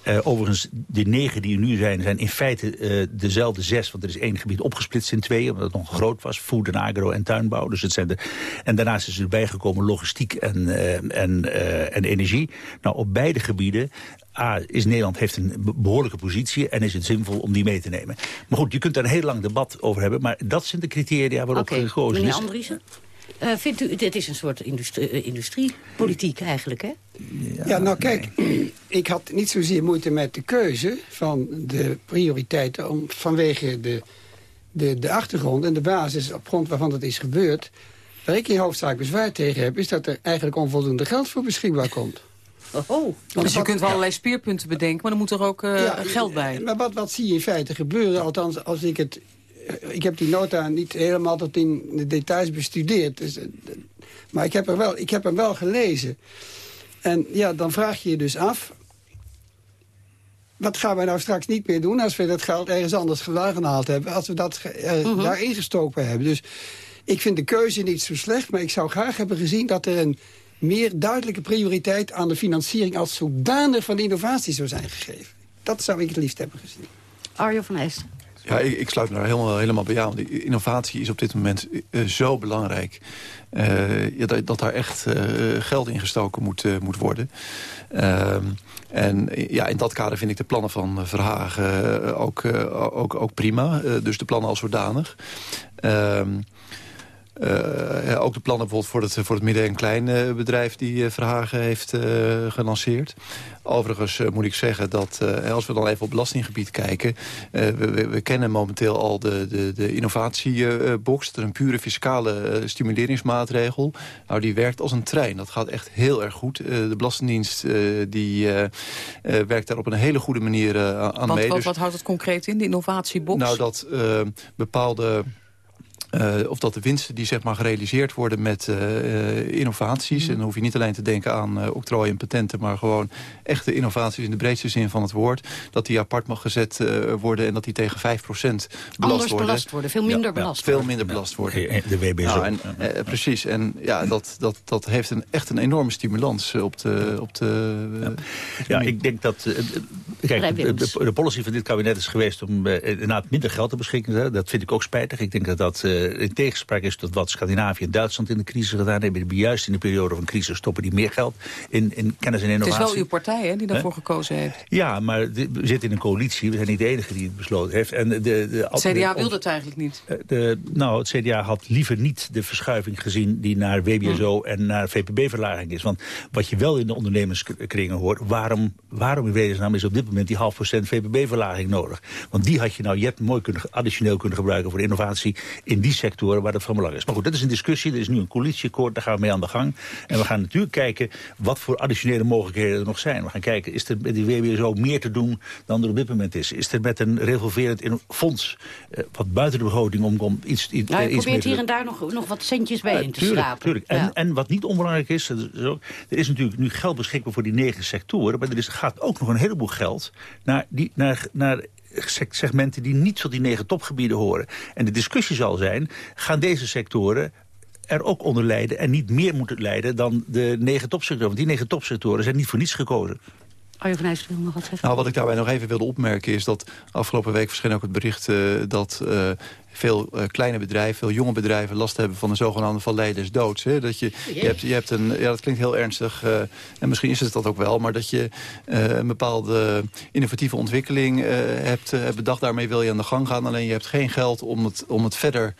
Uh, overigens, de negen die er nu zijn, zijn in feite dezelfde zes, want er is één gebied opgesplitst in twee, omdat het nog groot was, food en agro en tuinbouw. Dus het zijn de, en daarnaast is erbij gekomen logistiek en, en, en energie. Nou, op beide gebieden A, is Nederland heeft een behoorlijke positie en is het zinvol om die mee te nemen. Maar goed, je kunt daar een heel lang debat over hebben, maar dat zijn de criteria waarop okay, gekozen meneer is. Andriessen? Uh, vindt u, dit is een soort industrie, uh, industriepolitiek eigenlijk, hè? Ja, ja, nou kijk, ik had niet zozeer moeite met de keuze van de prioriteiten... Om, vanwege de, de, de achtergrond en de basis op grond waarvan het is gebeurd. Waar ik in hoofdzaak bezwaar tegen heb... is dat er eigenlijk onvoldoende geld voor beschikbaar komt. Oh, dus je kunt wel allerlei speerpunten bedenken, maar dan moet er ook uh, ja, geld bij. Maar wat, wat zie je in feite gebeuren? Althans, als ik het... Ik heb die nota niet helemaal tot in de details bestudeerd. Dus, maar ik heb, er wel, ik heb hem wel gelezen. En ja, dan vraag je je dus af... Wat gaan wij nou straks niet meer doen als we dat geld ergens anders vandaan gehaald hebben? Als we dat uh, uh -huh. daar ingestoken hebben. Dus ik vind de keuze niet zo slecht, maar ik zou graag hebben gezien dat er een meer duidelijke prioriteit aan de financiering als zodanig van de innovatie zou zijn gegeven. Dat zou ik het liefst hebben gezien. Arjo van Eijsten. Ja, ik, ik, sluit me daar helemaal, helemaal bij aan. Die innovatie is op dit moment uh, zo belangrijk. Uh, ja, dat, dat, daar echt uh, geld in gestoken moet, moet worden. Ehm, en ja, in dat kader vind ik de plannen van Verhagen ook, ook, ook prima. dus de plannen als zodanig. Ehm, Uh, ja, ook de plannen bijvoorbeeld voor het, voor het midden- en kleinbedrijf uh, die uh, Verhagen heeft gelanceerd. Overigens moet ik zeggen dat als we dan even op belastinggebied kijken... We, we, we, kennen momenteel al de, de, de innovatiebox. Dat is een pure fiscale stimuleringsmaatregel. Nou, die werkt als een trein. Dat gaat echt heel erg goed. de Belastingdienst die, werkt daar op een hele goede manier aan Want, mee. Wat, dus, wat houdt het concreet in, de innovatiebox? Nou, dat bepaalde... Uh, of dat de winsten die zeg maar, gerealiseerd worden met uh, innovaties... Mm. en dan hoef je niet alleen te denken aan uh, octrooi en patenten... maar gewoon echte innovaties in de breedste zin van het woord... dat die apart mag gezet worden en dat die tegen 5 belast Anders worden. belast worden, veel minder ja, belast ja, Veel minder belast worden. De WBSO. Nou, en, precies, en ja, dat, dat, dat heeft een, echt een enorme stimulans op de... Op de ja. ik denk dat... kijk, de, de, de, policy van dit kabinet is geweest om inderdaad minder geld te beschikken. Dat vind ik ook spijtig. Ik denk dat dat in tegenspraak is tot wat Scandinavië en Duitsland in de crisis gedaan hebben. Juist in de periode van crisis stoppen die meer geld in, in kennis en innovatie. Het is wel uw partij hè, die daarvoor gekozen heeft. Ja, maar we zitten in een coalitie. We zijn niet de enige die het besloten heeft. En de, de, het CDA wilde het eigenlijk niet. De, nou, het CDA had liever niet de verschuiving gezien die naar WBSO Hm. en naar VPB-verlaging is. Want wat je wel in de ondernemerskringen hoort, waarom, waarom in vredesnaam is op dit moment die half procent VPB-verlaging nodig? Want die had je nou jet mooi kunnen, additioneel kunnen gebruiken voor innovatie in die sector waar dat van belang is. Maar goed, dat is een discussie. Er is nu een coalitieakkoord, daar gaan we mee aan de gang. En we gaan natuurlijk kijken wat voor additionele mogelijkheden er nog zijn. We gaan kijken, is er met die WBSO meer te doen dan er op dit moment is? Is er met een revolverend fonds, eh, wat buiten de begroting omkomt, iets, iets, nou, je iets probeert hier en daar nog, nog wat centjes bij ja, in te tuurlijk, schrapen. Tuurlijk. En, ja. en wat niet onbelangrijk is, is ook, er is natuurlijk nu geld beschikbaar voor die negen sectoren, maar er is, gaat ook nog een heleboel geld naar, die, naar, naar segmenten die niet tot die negen topgebieden horen. En de discussie zal zijn, gaan deze sectoren er ook onder lijden en niet meer moeten lijden dan de negen topsectoren. Want die negen topsectoren zijn niet voor niets gekozen. Arjo van wil nog wat zeggen. Nou, wat ik daarbij nog even wilde opmerken is dat afgelopen week verscheen ook het bericht uh, dat uh, veel uh, kleine bedrijven, veel jonge bedrijven last hebben van de zogenaamde vallei des doods. Hè? Dat je, je, hebt, je hebt een, ja, dat klinkt heel ernstig uh, en misschien is het dat ook wel, maar dat je uh, een bepaalde innovatieve ontwikkeling hebt, hebt bedacht. Daarmee wil je aan de gang gaan, alleen je hebt geen geld om het, om het verder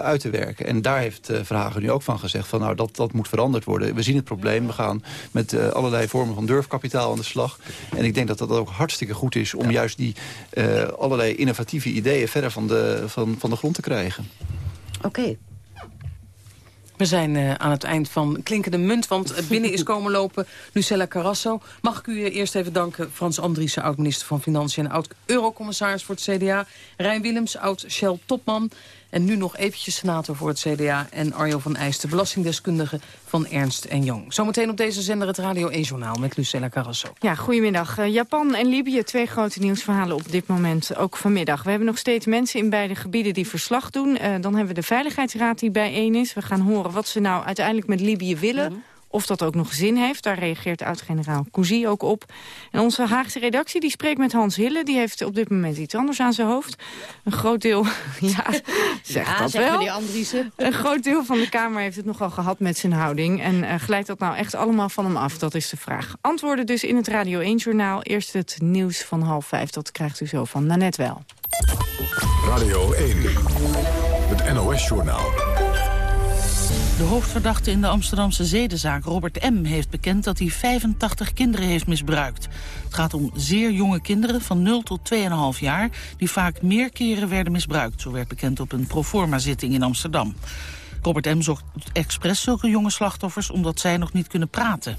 uit te werken. En daar heeft Verhagen nu ook van gezegd van nou dat, dat moet veranderd worden. We zien het probleem, we gaan met allerlei vormen van durfkapitaal aan de slag. En ik denk dat dat ook hartstikke goed is om ja. juist die allerlei innovatieve ideeën verder van de van, van de grond te krijgen. Oké. Okay. We zijn uh, aan het eind van Klinkende Munt, want binnen is komen lopen Lucella Carrasso. Mag ik u eerst even danken, Frans Andriessen, oud-minister van Financiën... en oud-eurocommissaris voor het CDA. Rijn Willems, oud-Shell-topman. En nu nog eventjes senator voor het CDA. En Arjo van Eijs, de belastingdeskundige van Ernst Jong. Zometeen op deze zender het Radio 1-journaal met Lucella Carrasso. Ja, goedemiddag. Uh, Japan en Libië, twee grote nieuwsverhalen op dit moment. Ook vanmiddag. We hebben nog steeds mensen in beide gebieden die verslag doen. Uh, dan hebben we de Veiligheidsraad die bijeen is. We gaan horen wat ze nou uiteindelijk met Libië willen... Mhm. Of dat ook nog zin heeft, daar reageert oud-generaal Cousy ook op. En onze Haagse redactie die spreekt met Hans Hille. Die heeft op dit moment iets anders aan zijn hoofd. Een groot deel, [LAUGHS] ja, zegt ja, dat wel. [LAUGHS] Een groot deel van de Kamer heeft het nogal gehad met zijn houding. En uh, glijdt dat nou echt allemaal van hem af? Dat is de vraag. Antwoorden dus in het Radio 1-journaal. Eerst het nieuws van half vijf. Dat krijgt u zo van Nanet wel. Radio 1, het NOS-journaal. De hoofdverdachte in de Amsterdamse zedenzaak, Robert M., heeft bekend dat hij 85 kinderen heeft misbruikt. Het gaat om zeer jonge kinderen van 0 tot 2,5 jaar... die vaak meer keren werden misbruikt. Zo werd bekend op een proforma-zitting in Amsterdam. Robert M. zocht expres zulke jonge slachtoffers omdat zij nog niet kunnen praten.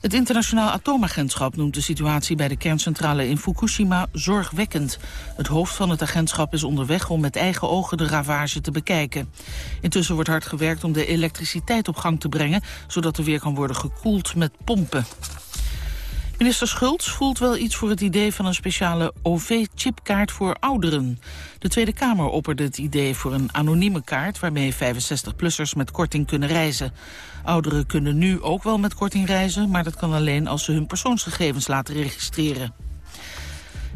Het internationaal atoomagentschap noemt de situatie bij de kerncentrale in Fukushima zorgwekkend. Het hoofd van het agentschap is onderweg om met eigen ogen de ravage te bekijken. Intussen wordt hard gewerkt om de elektriciteit op gang te brengen, zodat er weer kan worden gekoeld met pompen. Minister Schultz voelt wel iets voor het idee van een speciale OV-chipkaart voor ouderen. De Tweede Kamer opperde het idee voor een anonieme kaart... waarmee 65-plussers met korting kunnen reizen. Ouderen kunnen nu ook wel met korting reizen... maar dat kan alleen als ze hun persoonsgegevens laten registreren.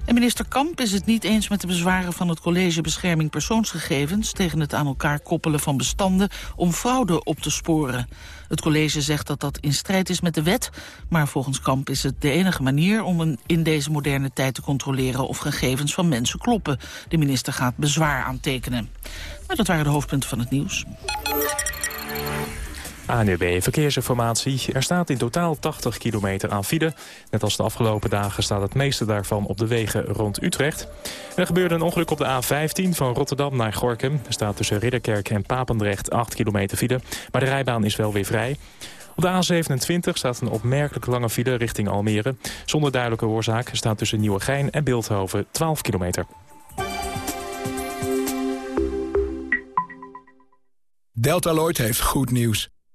En minister Kamp is het niet eens met de bezwaren van het College Bescherming Persoonsgegevens tegen het aan elkaar koppelen van bestanden om fraude op te sporen. Het college zegt dat dat in strijd is met de wet, maar volgens Kamp is het de enige manier om in deze moderne tijd te controleren of gegevens van mensen kloppen. De minister gaat bezwaar aantekenen. Maar dat waren de hoofdpunten van het nieuws. ANUB Verkeersinformatie. Er staat in totaal 80 kilometer aan file. Net als de afgelopen dagen staat het meeste daarvan op de wegen rond Utrecht. Er gebeurde een ongeluk op de A15 van Rotterdam naar Gorkum. Er staat tussen Ridderkerk en Papendrecht 8 kilometer file. Maar de rijbaan is wel weer vrij. Op de A27 staat een opmerkelijk lange file richting Almere. Zonder duidelijke oorzaak staat tussen Nieuwegein en Beeldhoven 12 kilometer. Deltaloid heeft goed nieuws.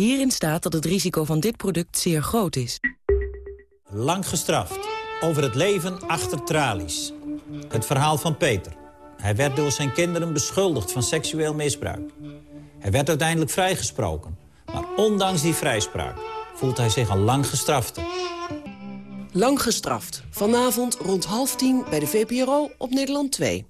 Hierin staat dat het risico van dit product zeer groot is. Lang gestraft. Over het leven achter tralies. Het verhaal van Peter. Hij werd door zijn kinderen beschuldigd van seksueel misbruik. Hij werd uiteindelijk vrijgesproken. Maar ondanks die vrijspraak voelt hij zich al lang gestrafte. Lang gestraft. Vanavond rond half tien bij de VPRO op Nederland 2.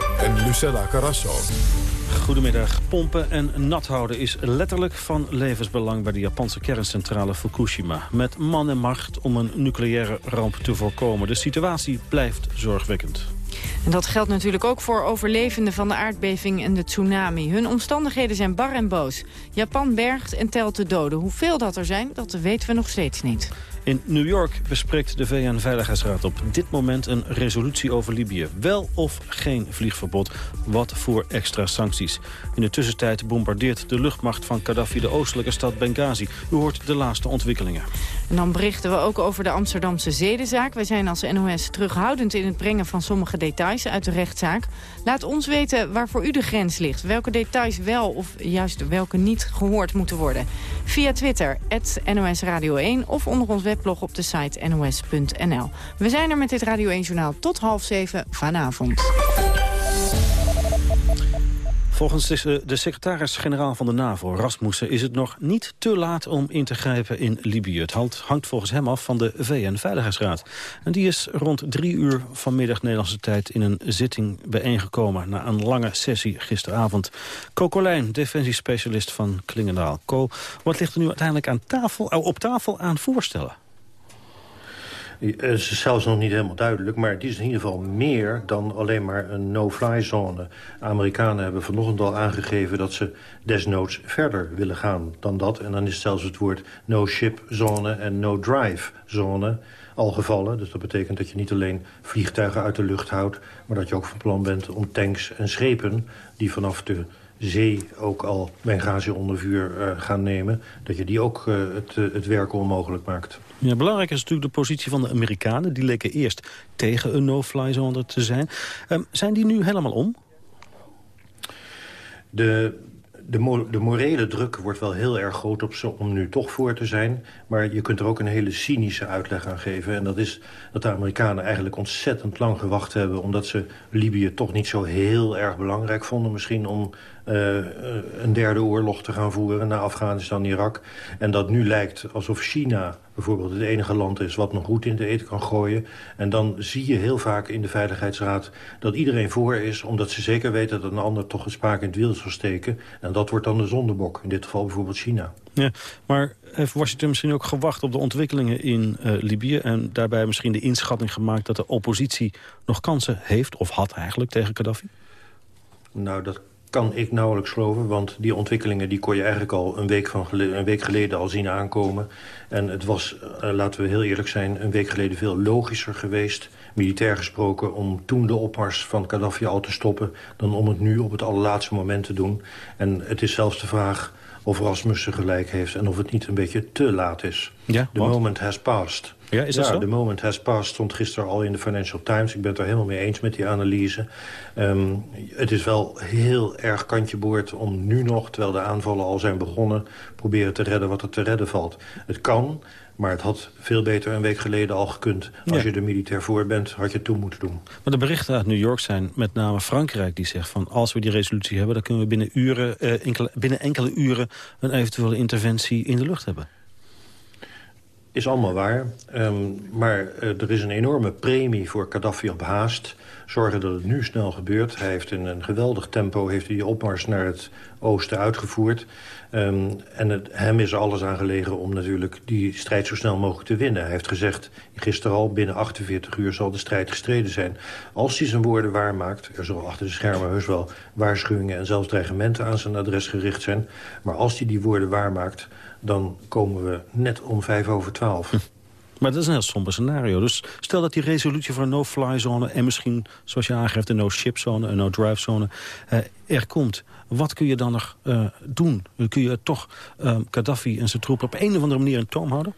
en Lucella Carrasso. Goedemiddag. Pompen en nat houden is letterlijk van levensbelang bij de Japanse kerncentrale Fukushima. Met man en macht om een nucleaire ramp te voorkomen. De situatie blijft zorgwekkend. En dat geldt natuurlijk ook voor overlevenden van de aardbeving en de tsunami. Hun omstandigheden zijn bar en boos. Japan bergt en telt de doden. Hoeveel dat er zijn, dat weten we nog steeds niet. In New York bespreekt de VN-veiligheidsraad op dit moment een resolutie over Libië. Wel of geen vliegverbod, wat voor extra sancties. In de tussentijd bombardeert de luchtmacht van Gaddafi de oostelijke stad Benghazi. U hoort de laatste ontwikkelingen. En dan berichten we ook over de Amsterdamse zedenzaak. Wij zijn als NOS terughoudend in het brengen van sommige details uit de rechtszaak. Laat ons weten waar voor u de grens ligt. Welke details wel of juist welke niet gehoord moeten worden. Via Twitter, NOS Radio 1 of onder ons webblog op de site nos.nl. We zijn er met dit Radio 1-journaal tot half zeven vanavond. Volgens de secretaris-generaal van de NAVO, Rasmussen, is het nog niet te laat om in te grijpen in Libië. Het hangt volgens hem af van de VN-veiligheidsraad. En die is rond drie uur vanmiddag Nederlandse tijd in een zitting bijeengekomen... na een lange sessie gisteravond. Co defensiespecialist van Klingendaal. Co, wat ligt er nu uiteindelijk aan tafel, op tafel aan voorstellen? Het is zelfs nog niet helemaal duidelijk, maar het is in ieder geval meer dan alleen maar een no-fly zone. Amerikanen hebben vanochtend al aangegeven dat ze desnoods verder willen gaan dan dat. En dan is zelfs het woord no-ship zone en no-drive zone al gevallen. Dus dat betekent dat je niet alleen vliegtuigen uit de lucht houdt... maar dat je ook van plan bent om tanks en schepen die vanaf de zee ook al Benghazi onder vuur uh, gaan nemen... dat je die ook uh, het, het werk onmogelijk maakt. Ja, belangrijk is natuurlijk de positie van de Amerikanen. Die leken eerst tegen een no-fly zone te zijn. Um, zijn die nu helemaal om? De, de, de, morele druk wordt wel heel erg groot op ze om nu toch voor te zijn. Maar je kunt er ook een hele cynische uitleg aan geven. En dat is dat de Amerikanen eigenlijk ontzettend lang gewacht hebben... omdat ze Libië toch niet zo heel erg belangrijk vonden. Misschien om uh, een derde oorlog te gaan voeren na Afghanistan en Irak. En dat nu lijkt alsof China bijvoorbeeld het enige land is... wat nog goed in de eten kan gooien. En dan zie je heel vaak in de Veiligheidsraad dat iedereen voor is... omdat ze zeker weten dat een ander toch een spaak in het wiel zal steken. En dat wordt dan de zondebok, in dit geval bijvoorbeeld China. Ja, maar heeft Washington misschien ook gewacht op de ontwikkelingen in uh, Libië... en daarbij misschien de inschatting gemaakt dat de oppositie nog kansen heeft... of had eigenlijk tegen Gaddafi? Nou, dat kan ik nauwelijks geloven. Want die ontwikkelingen die kon je eigenlijk al een week, van een week geleden al zien aankomen. En het was, uh, laten we heel eerlijk zijn, een week geleden veel logischer geweest... militair gesproken, om toen de opmars van Gaddafi al te stoppen... dan om het nu op het allerlaatste moment te doen. En het is zelfs de vraag of Rasmussen gelijk heeft... en of het niet een beetje te laat is. Ja, The moment has passed. Ja, is dat ja, zo? The moment has passed stond gisteren al in de Financial Times. Ik ben het er helemaal mee eens met die analyse. Um, het is wel heel erg kantje boord om nu nog, terwijl de aanvallen al zijn begonnen... proberen te redden wat er te redden valt. Het kan, maar het had veel beter een week geleden al gekund. Als Ja. je er militair voor bent, had je het toen moeten doen. Maar de berichten uit New York zijn met name Frankrijk die zegt van... als we die resolutie hebben, dan kunnen we binnen, uren, eh, enkele, binnen enkele uren... een eventuele interventie in de lucht hebben. Is allemaal waar. Um, maar uh, er is een enorme premie voor Gaddafi op haast. Zorgen dat het nu snel gebeurt. Hij heeft in een geweldig tempo heeft hij die opmars naar het oosten uitgevoerd. Um, en hem is alles aan gelegen om natuurlijk die strijd zo snel mogelijk te winnen. Hij heeft gezegd, gisteren al, binnen 48 uur zal de strijd gestreden zijn. Als hij zijn woorden waarmaakt, er zullen achter de schermen heus wel waarschuwingen en zelfs dreigementen aan zijn adres gericht zijn. Maar als hij die woorden waarmaakt, dan komen we net om vijf over twaalf. Maar dat is een heel somber scenario. Dus stel dat die resolutie voor een no-fly zone... en misschien, zoals je aangeeft, een no-ship zone, een no-drive zone... Uh, er komt. Wat kun je dan nog uh, doen? Kun je toch uh, Gaddafi en zijn troepen op een of andere manier in toom houden?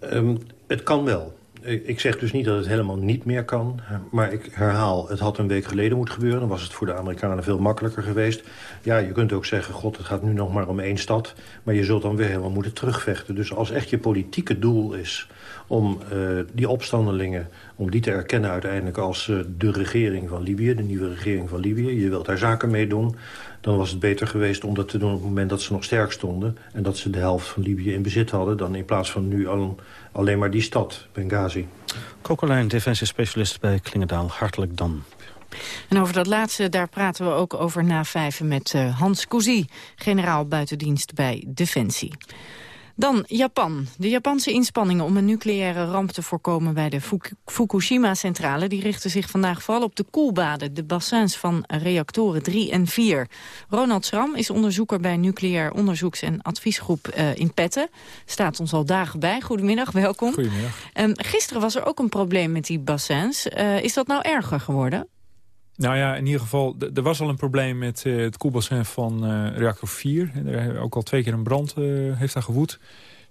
Um, het kan wel. Ik zeg dus niet dat het helemaal niet meer kan. Maar ik herhaal, het had een week geleden moeten gebeuren. Dan was het voor de Amerikanen veel makkelijker geweest. Ja, je kunt ook zeggen, god, het gaat nu nog maar om één stad. Maar je zult dan weer helemaal moeten terugvechten. Dus als echt je politieke doel is om uh, die opstandelingen... om die te erkennen uiteindelijk als uh, de regering van Libië... de nieuwe regering van Libië, je wilt daar zaken mee doen... dan was het beter geweest om dat te doen op het moment dat ze nog sterk stonden... en dat ze de helft van Libië in bezit hadden... dan in plaats van nu al, alleen maar die stad, Benghazi. Kokolijn, defensiespecialist bij Klingendaal, hartelijk dan. En over dat laatste, daar praten we ook over na vijven met uh, Hans Cousy, generaal buitendienst bij Defensie. Dan Japan. De Japanse inspanningen om een nucleaire ramp te voorkomen bij de Fukushima-centrale... die richten zich vandaag vooral op de koelbaden, de bassins van reactoren 3 en 4. Ronald Schram is onderzoeker bij nucleair onderzoeks- en adviesgroep uh, in Petten. Staat ons al dagen bij. Goedemiddag, welkom. Goedemiddag. Um, gisteren was er ook een probleem met die bassins. Uh, is dat nou erger geworden? Nou ja, in ieder geval, er was al een probleem met uh, het koelbassin van uh, reactor 4. Er ook al twee keer een brand uh, heeft daar gewoed.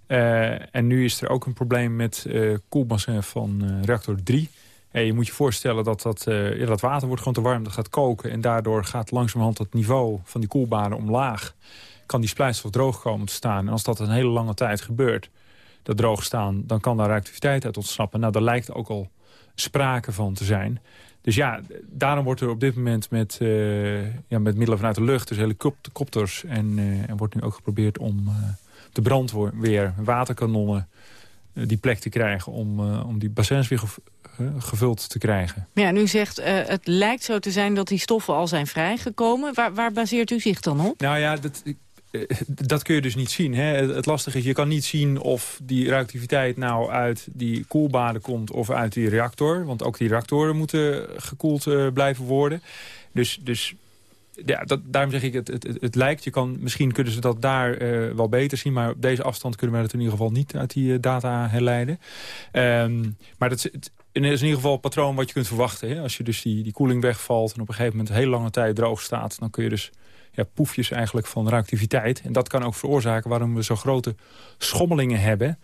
en nu is er ook een probleem met het koelbassin van reactor 3. En je moet je voorstellen dat dat, dat water wordt gewoon te warm, dat gaat koken. En daardoor gaat langzamerhand het niveau van die koelbaden omlaag. Kan die splijtstof droog komen te staan. En als dat een hele lange tijd gebeurt, dat droog staan... dan kan daar reactiviteit uit ontsnappen. Nou, daar lijkt ook al sprake van te zijn... Dus ja, daarom wordt er op dit moment met, uh, ja, met middelen vanuit de lucht... dus helikopters en, uh, en wordt nu ook geprobeerd om uh, de brandweer, waterkanonnen... die plek te krijgen om, om die bassins weer gevuld te krijgen. Ja, nu zegt het lijkt zo te zijn dat die stoffen al zijn vrijgekomen. Waar, waar baseert u zich dan op? Nou ja, dat, eh, dat kun je dus niet zien. Hè? Het lastige is, je kan niet zien of die reactiviteit nou uit die koelbaden komt of uit die reactor. Want ook die reactoren moeten gekoeld uh, blijven worden. Dus, dus ja, dat, daarom zeg ik, het, het, het, lijkt. Je kan, misschien kunnen ze dat daar uh, wel beter zien. Maar op deze afstand kunnen we dat in ieder geval niet uit die data herleiden. Um, maar dat het, is in ieder geval het patroon wat je kunt verwachten. Hè? Als je dus die, die koeling wegvalt en op een gegeven moment hele lange tijd droog staat... dan kun je dus ja, poefjes eigenlijk van reactiviteit. En dat kan ook veroorzaken waarom we zo grote schommelingen hebben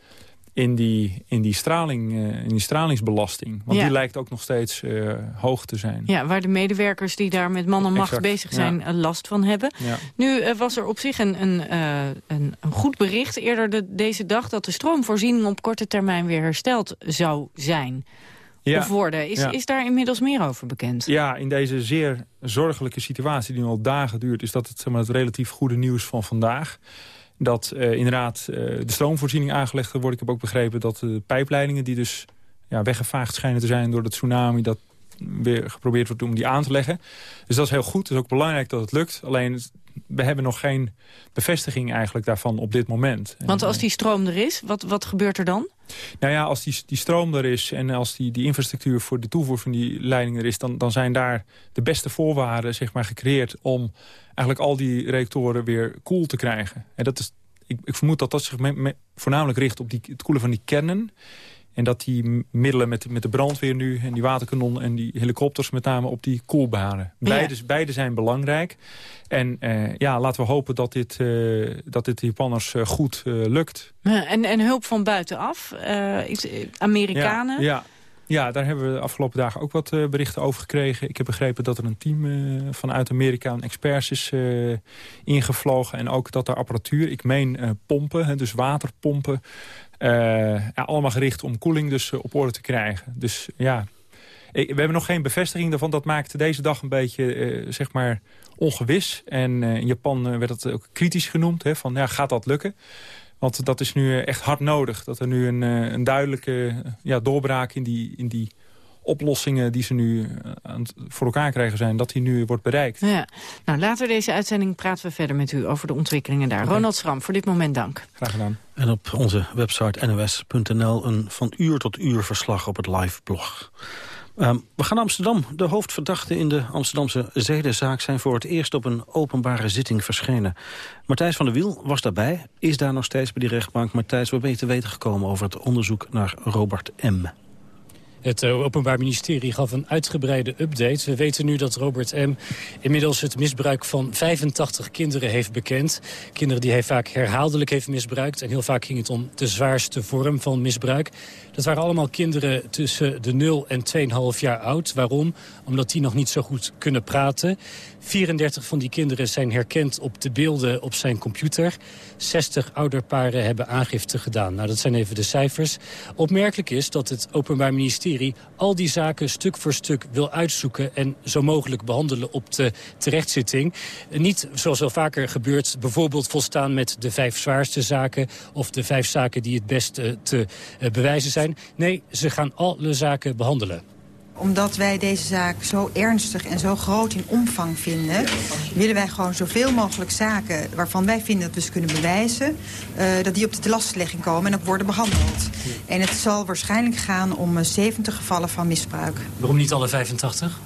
in die, in die, straling, uh, in die stralingsbelasting. Want die lijkt ook nog steeds uh, hoog te zijn. Ja, waar de medewerkers die daar met man en macht exact. bezig zijn ja. last van hebben. Ja. Nu uh, was er op zich een, een, een, een goed bericht eerder de, deze dag... dat de stroomvoorziening op korte termijn weer hersteld zou zijn ja. of worden. Is, ja. is daar inmiddels meer over bekend? Ja, in deze zeer zorgelijke situatie die nu al dagen duurt... is dat het, zeg maar, het relatief goede nieuws van vandaag. Dat uh, inderdaad uh, de stroomvoorziening aangelegd wordt. Ik heb ook begrepen dat de pijpleidingen die dus ja, weggevaagd schijnen te zijn door de tsunami... dat weer geprobeerd wordt om die aan te leggen. Dus dat is heel goed. Het is ook belangrijk dat het lukt. Alleen we hebben nog geen bevestiging eigenlijk daarvan op dit moment. Want als die stroom er is, wat, wat gebeurt er dan? Nou ja, als die, die stroom er is en als die, die infrastructuur voor de toevoer van die leiding er is... dan, dan zijn daar de beste voorwaarden zeg maar, gecreëerd om eigenlijk al die reactoren weer koel te krijgen. En dat is, ik, ik vermoed dat dat zich me, me, voornamelijk richt op die, het koelen van die kernen. En dat die middelen met, met de brandweer nu en die waterkanon en die helikopters met name op die koelbaren. Beide, ja. beide zijn belangrijk. En uh, ja, laten we hopen dat dit, uh, dat dit Japanners uh, goed lukt. En, en hulp van buitenaf? Amerikanen? Ja, ja. Ja, daar hebben we de afgelopen dagen ook wat uh, berichten over gekregen. Ik heb begrepen dat er een team uh, vanuit Amerika een experts is uh, ingevlogen. En ook dat er apparatuur, ik meen pompen, dus waterpompen... ja, allemaal gericht om koeling dus op orde te krijgen. Dus ja, we hebben nog geen bevestiging daarvan. Dat maakte deze dag een beetje, zeg maar, ongewis. En in Japan werd dat ook kritisch genoemd. Hè, van, ja, gaat dat lukken? Want dat is nu echt hard nodig. Dat er nu een, een duidelijke ja, doorbraak in die, in die oplossingen die ze nu aan voor elkaar krijgen zijn, dat die nu wordt bereikt. Ja. Nou, later deze uitzending praten we verder met u over de ontwikkelingen daar. Okay. Ronald Schram, voor dit moment dank. Graag gedaan. En op onze website nos.nl een van uur tot uur verslag op het live blog. Um, we gaan Amsterdam. De hoofdverdachten in de Amsterdamse zedenzaak... zijn voor het eerst op een openbare zitting verschenen. Matthijs van der Wiel was daarbij, is daar nog steeds bij die rechtbank. Matthijs, wat ben je te weten gekomen over het onderzoek naar Robert M.? Het uh, Openbaar Ministerie gaf een uitgebreide update. We weten nu dat Robert M. inmiddels het misbruik van 85 kinderen heeft bekend. Kinderen die hij vaak herhaaldelijk heeft misbruikt. En heel vaak ging het om de zwaarste vorm van misbruik. Dat waren allemaal kinderen tussen de 0 en 2,5 jaar oud. Waarom? Omdat die nog niet zo goed kunnen praten. 34 van die kinderen zijn herkend op de beelden op zijn computer. 60 ouderparen hebben aangifte gedaan. Nou, dat zijn even de cijfers. Opmerkelijk is dat het Openbaar Ministerie al die zaken stuk voor stuk wil uitzoeken... en zo mogelijk behandelen op de terechtzitting. Niet, zoals wel vaker gebeurt, bijvoorbeeld volstaan met de vijf zwaarste zaken... of de vijf zaken die het best te bewijzen zijn. Nee, ze gaan alle zaken behandelen. Omdat wij deze zaak zo ernstig en zo groot in omvang vinden... willen wij gewoon zoveel mogelijk zaken waarvan wij vinden dat we ze kunnen bewijzen... Uh, dat die op de lastlegging komen en ook worden behandeld. En het zal waarschijnlijk gaan om 70 gevallen van misbruik. Waarom niet alle 85?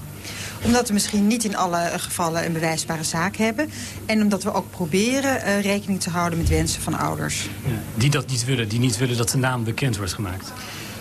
Omdat we misschien niet in alle gevallen een bewijsbare zaak hebben. En omdat we ook proberen uh, rekening te houden met wensen van ouders. Ja, die dat niet willen, die niet willen dat de naam bekend wordt gemaakt.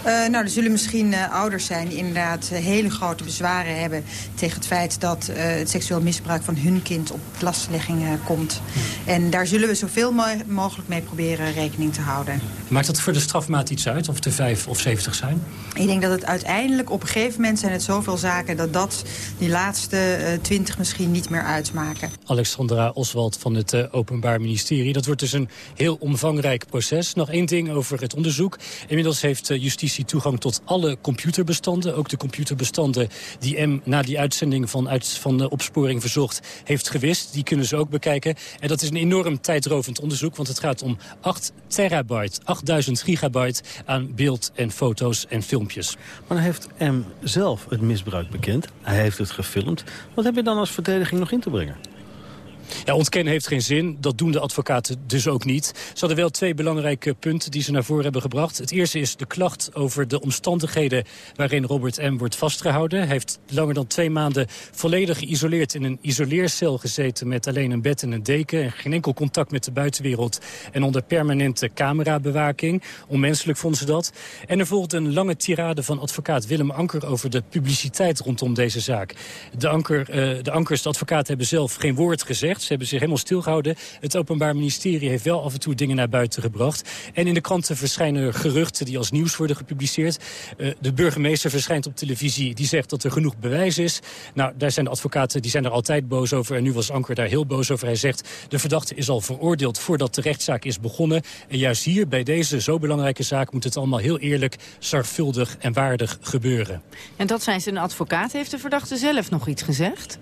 Uh, nou, er zullen misschien uh, ouders zijn die inderdaad uh, hele grote bezwaren hebben... tegen het feit dat het seksueel misbruik van hun kind op lastlegging komt. En daar zullen we zoveel mo mogelijk mee proberen rekening te houden. Maakt dat voor de strafmaat iets uit, of het er vijf of zeventig zijn? Ik denk dat het uiteindelijk, op een gegeven moment zijn het zoveel zaken... dat dat die laatste twintig misschien niet meer uitmaken. Alexandra Oswald van het Openbaar Ministerie. Dat wordt dus een heel omvangrijk proces. Nog één ding over het onderzoek. Inmiddels heeft justitie toegang tot alle computerbestanden. Ook de computerbestanden die M na die uitzending van, uit, van de opsporing verzocht heeft gewist. Die kunnen ze ook bekijken. En dat is een enorm tijdrovend onderzoek. Want het gaat om 8 terabyte, 8000 gigabyte aan beeld en foto's en filmpjes. Maar dan heeft M zelf het misbruik bekend. Hij heeft het gefilmd. Wat heb je dan als verdediging nog in te brengen? Ja, ontkennen heeft geen zin. Dat doen de advocaten dus ook niet. Ze hadden wel twee belangrijke punten die ze naar voren hebben gebracht. Het eerste is de klacht over de omstandigheden waarin Robert M. wordt vastgehouden. Hij heeft langer dan twee maanden volledig geïsoleerd in een isoleercel gezeten... met alleen een bed en een deken en geen enkel contact met de buitenwereld... en onder permanente camerabewaking. Onmenselijk vonden ze dat. En er volgt een lange tirade van advocaat Willem Anker... over de publiciteit rondom deze zaak. De, anker, uh, de ankers, de advocaat, hebben zelf geen woord gezegd. Ze hebben zich helemaal stilgehouden. Het Openbaar Ministerie heeft wel af en toe dingen naar buiten gebracht. En in de kranten verschijnen geruchten die als nieuws worden gepubliceerd. Uh, de burgemeester verschijnt op televisie. Die zegt dat er genoeg bewijs is. Nou, daar zijn de advocaten die zijn er altijd boos over. En nu was Anker daar heel boos over. Hij zegt, de verdachte is al veroordeeld voordat de rechtszaak is begonnen. En juist hier, bij deze zo belangrijke zaak... moet het allemaal heel eerlijk, zorgvuldig en waardig gebeuren. En dat zijn zijn advocaat. Heeft de verdachte zelf nog iets gezegd?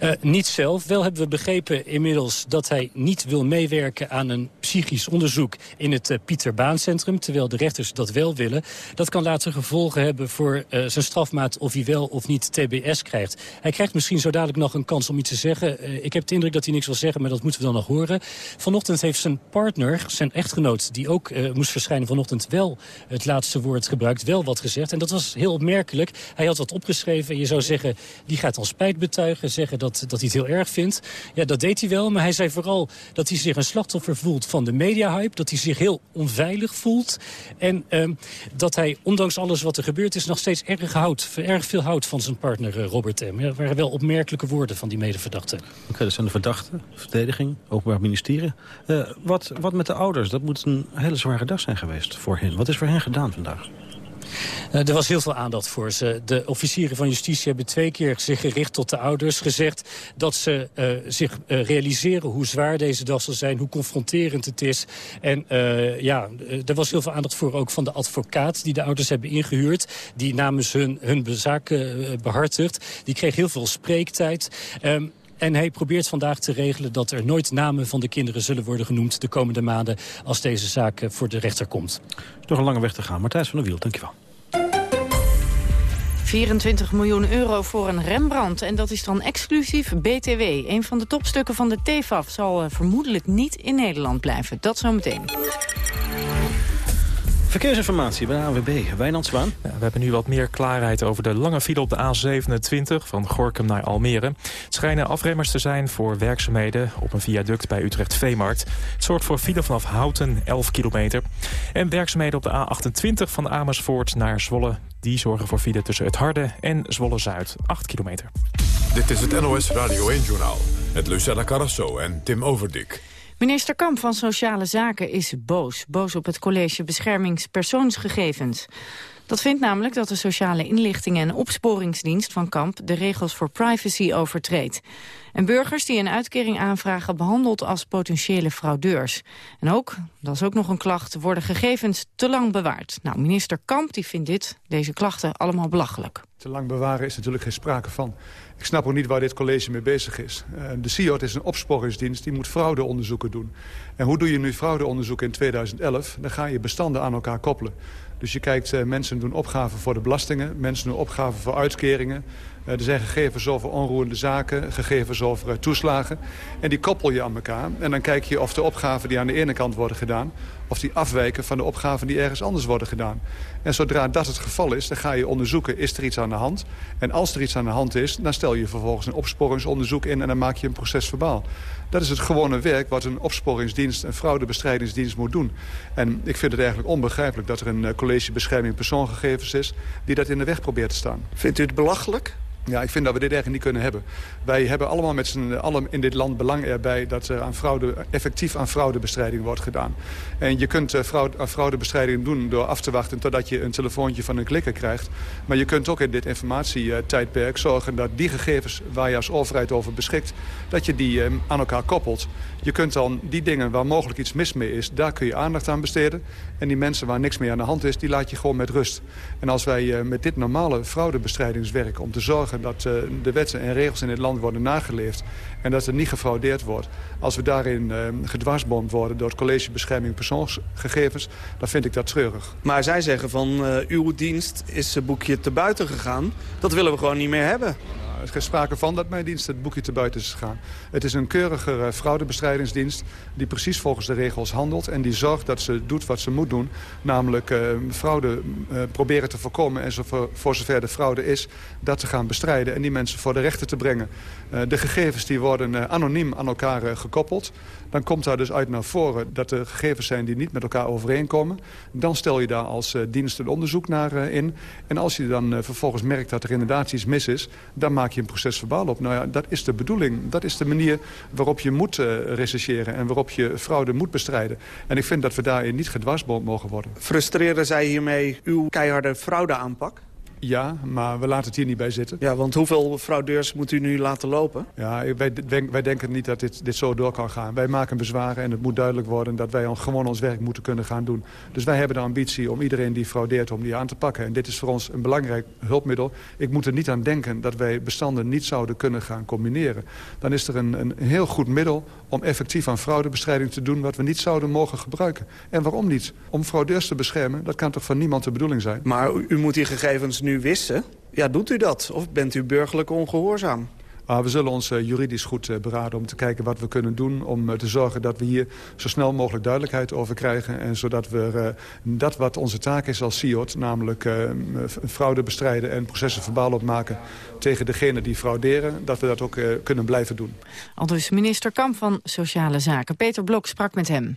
Uh, niet zelf. Wel hebben we begrepen inmiddels dat hij niet wil meewerken aan een psychisch onderzoek in het uh, Pieter Baan Centrum, terwijl de rechters dat wel willen. Dat kan later gevolgen hebben voor uh, zijn strafmaat of hij wel of niet TBS krijgt. Hij krijgt misschien zo dadelijk nog een kans om iets te zeggen. ik heb de indruk dat hij niks wil zeggen, maar dat moeten we dan nog horen. Vanochtend heeft zijn partner, zijn echtgenoot, die ook moest verschijnen vanochtend, wel het laatste woord gebruikt, wel wat gezegd. En dat was heel opmerkelijk. Hij had wat opgeschreven en je zou zeggen, die gaat dan spijt betuigen, zeggen dat, dat hij het heel erg vindt. Ja, dat deed hij wel, maar hij zei vooral dat hij zich een slachtoffer voelt van de mediahype. Dat hij zich heel onveilig voelt. En uh, dat hij, ondanks alles wat er gebeurd is, nog steeds erg, erg veel houdt van zijn partner uh, Robert M. Dat waren wel opmerkelijke woorden van die medeverdachte. Oké, dat zijn de verdachten, verdediging, openbaar ministerie. Uh, wat, wat met de ouders? Dat moet een hele zware dag zijn geweest voor hen. Wat is voor hen gedaan vandaag? Uh, er was heel veel aandacht voor ze. De officieren van justitie hebben twee keer zich gericht tot de ouders. Gezegd dat ze uh, zich uh, realiseren hoe zwaar deze zal zijn. Hoe confronterend het is. En ja, er was heel veel aandacht voor ook van de advocaat die de ouders hebben ingehuurd. Die namens hun, hun zaak behartigt. Die kreeg heel veel spreektijd. Um, en hij probeert vandaag te regelen dat er nooit namen van de kinderen zullen worden genoemd... de komende maanden als deze zaak voor de rechter komt. Nog een lange weg te gaan. Martijs van der Wiel, dankjewel. 24 miljoen euro voor een Rembrandt. En dat is dan exclusief BTW. Een van de topstukken van de TFAF zal uh, vermoedelijk niet in Nederland blijven. Dat zometeen. Verkeersinformatie bij de ANWB, Wijnand Zwaan. Ja, we hebben nu wat meer klaarheid over de lange file op de A27 van Gorkum naar Almere. Het schijnen afremmers te zijn voor werkzaamheden op een viaduct bij Utrecht-Veemarkt. Het zorgt voor file vanaf Houten, 11 kilometer. En werkzaamheden op de A28 van Amersfoort naar Zwolle. Die zorgen voor file tussen het Harde en Zwolle-Zuid, 8 kilometer. Dit is het NOS Radio 1-journaal met Lucella Carrasso en Tim Overdik. Minister Kamp van Sociale Zaken is boos. Boos op het college Beschermingspersoonsgegevens. Dat vindt namelijk dat de Sociale Inlichtingen en Opsporingsdienst van Kamp de regels voor privacy overtreedt. En burgers die een uitkering aanvragen behandeld als potentiële fraudeurs. En ook, dat is ook nog een klacht, worden gegevens te lang bewaard. Nou, minister Kamp die vindt dit, deze klachten, allemaal belachelijk. Te lang bewaren is natuurlijk geen sprake van. Ik snap ook niet waar dit college mee bezig is. Uh, de CIOT is een opsporingsdienst, die moet fraudeonderzoeken doen. En hoe doe je nu fraudeonderzoek in 2011? Dan ga je bestanden aan elkaar koppelen. Dus je kijkt uh, mensen doen opgaven voor de belastingen. Mensen doen opgaven voor uitkeringen. Eh, er zijn gegevens over onroerende zaken, gegevens over eh, toeslagen. En die koppel je aan elkaar. En dan kijk je of de opgaven die aan de ene kant worden gedaan... of die afwijken van de opgaven die ergens anders worden gedaan. En zodra dat het geval is, dan ga je onderzoeken... is er iets aan de hand? En als er iets aan de hand is, dan stel je vervolgens een opsporingsonderzoek in... en dan maak je een proces verbaal. Dat is het gewone werk wat een opsporingsdienst... een fraudebestrijdingsdienst moet doen. En ik vind het eigenlijk onbegrijpelijk dat er een eh, college bescherming persoongegevens is... die dat in de weg probeert te staan. Vindt u het belachelijk? Ja, ik vind dat we dit eigenlijk niet kunnen hebben. Wij hebben allemaal met z'n allen in dit land belang erbij... dat er aan fraude, effectief aan fraudebestrijding wordt gedaan. En je kunt uh, fraude, fraudebestrijding doen door af te wachten... totdat je een telefoontje van een klikker krijgt. Maar je kunt ook in dit informatietijdperk zorgen... dat die gegevens waar je als overheid over beschikt... dat je die uh, aan elkaar koppelt. Je kunt dan die dingen waar mogelijk iets mis mee is... daar kun je aandacht aan besteden. En die mensen waar niks mee aan de hand is, die laat je gewoon met rust. En als wij uh, met dit normale fraudebestrijdingswerk... om te zorgen dat uh, de wetten en regels in het land worden nageleefd... en dat er niet gefraudeerd wordt... als we daarin uh, gedwarsboomd worden door het College Bescherming Persoonsgegevens... dan vind ik dat treurig. Maar zij zeggen van uw dienst is boekje te buiten gegaan. Dat willen we gewoon niet meer hebben. Is sprake van dat mijn dienst het boekje te buiten is gegaan. Het is een keurige uh, fraudebestrijdingsdienst die precies volgens de regels handelt... en die zorgt dat ze doet wat ze moet doen. Namelijk uh, fraude uh, proberen te voorkomen en zo voor, voor, zover de fraude is... dat te gaan bestrijden en die mensen voor de rechter te brengen. de gegevens die worden anoniem aan elkaar gekoppeld. Dan komt daar dus uit naar voren dat er gegevens zijn die niet met elkaar overeenkomen. Dan stel je daar als dienst een onderzoek naar in. En als je dan vervolgens merkt dat er inderdaad iets mis is... dan maak je een proces verbaal op. Nou ja, dat is de bedoeling. Dat is de manier waarop je moet uh, rechercheren en waarop je fraude moet bestrijden. En ik vind dat we daarin niet gedwarsboomd mogen worden. Frustreren zij hiermee uw keiharde fraudeaanpak? Ja, maar we laten het hier niet bij zitten. Ja, want hoeveel fraudeurs moet u nu laten lopen? Ja, wij, wij denken niet dat dit, dit zo door kan gaan. Wij maken bezwaren en het moet duidelijk worden... dat wij gewoon ons werk moeten kunnen gaan doen. Dus wij hebben de ambitie om iedereen die fraudeert om die aan te pakken. En dit is voor ons een belangrijk hulpmiddel. Ik moet er niet aan denken dat wij bestanden niet zouden kunnen gaan combineren. Dan is er een, een heel goed middel om effectief aan fraudebestrijding te doen... wat we niet zouden mogen gebruiken. En waarom niet? Om fraudeurs te beschermen, dat kan toch van niemand de bedoeling zijn? Maar u, u moet die gegevens nu wissen. Ja, doet u dat? Of bent u burgerlijk ongehoorzaam? Uh, we zullen ons uh, juridisch goed uh, beraden om te kijken wat we kunnen doen... om te zorgen dat we hier zo snel mogelijk duidelijkheid over krijgen... en zodat we dat wat onze taak is als CIOT... namelijk fraude bestrijden en processen verbaal opmaken... tegen degenen die frauderen, dat we dat ook kunnen blijven doen. Al dus minister Kamp van Sociale Zaken. Peter Blok sprak met hem.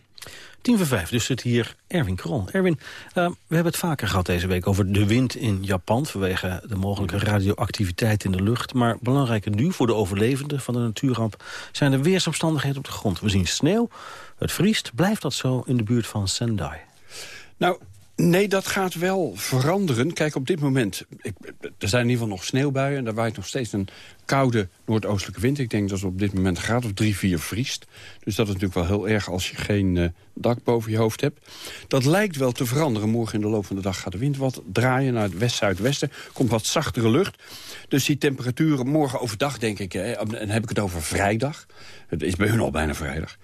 Tien voor vijf, dus zit hier Erwin Krol. Erwin, uh, we hebben het vaker gehad deze week over de wind in Japan... vanwege de mogelijke radioactiviteit in de lucht. Maar belangrijker nu voor de overlevenden van de natuurramp... zijn de weersomstandigheden op de grond. We zien sneeuw, het vriest. Blijft dat zo in de buurt van Sendai? Nou, Nee, dat gaat wel veranderen. Kijk, op dit moment, ik, er zijn in ieder geval nog sneeuwbuien... en daar waait nog steeds een koude noordoostelijke wind. Ik denk dat het op dit moment een graad of drie, vier vriest. Dus dat is natuurlijk wel heel erg als je geen uh, dak boven je hoofd hebt. Dat lijkt wel te veranderen. Morgen in de loop van de dag gaat de wind wat draaien naar het west-zuidwesten. Komt wat zachtere lucht. Dus die temperaturen morgen overdag, denk ik... Hè, en heb ik het over vrijdag. Het is bij hun al bijna vrijdag.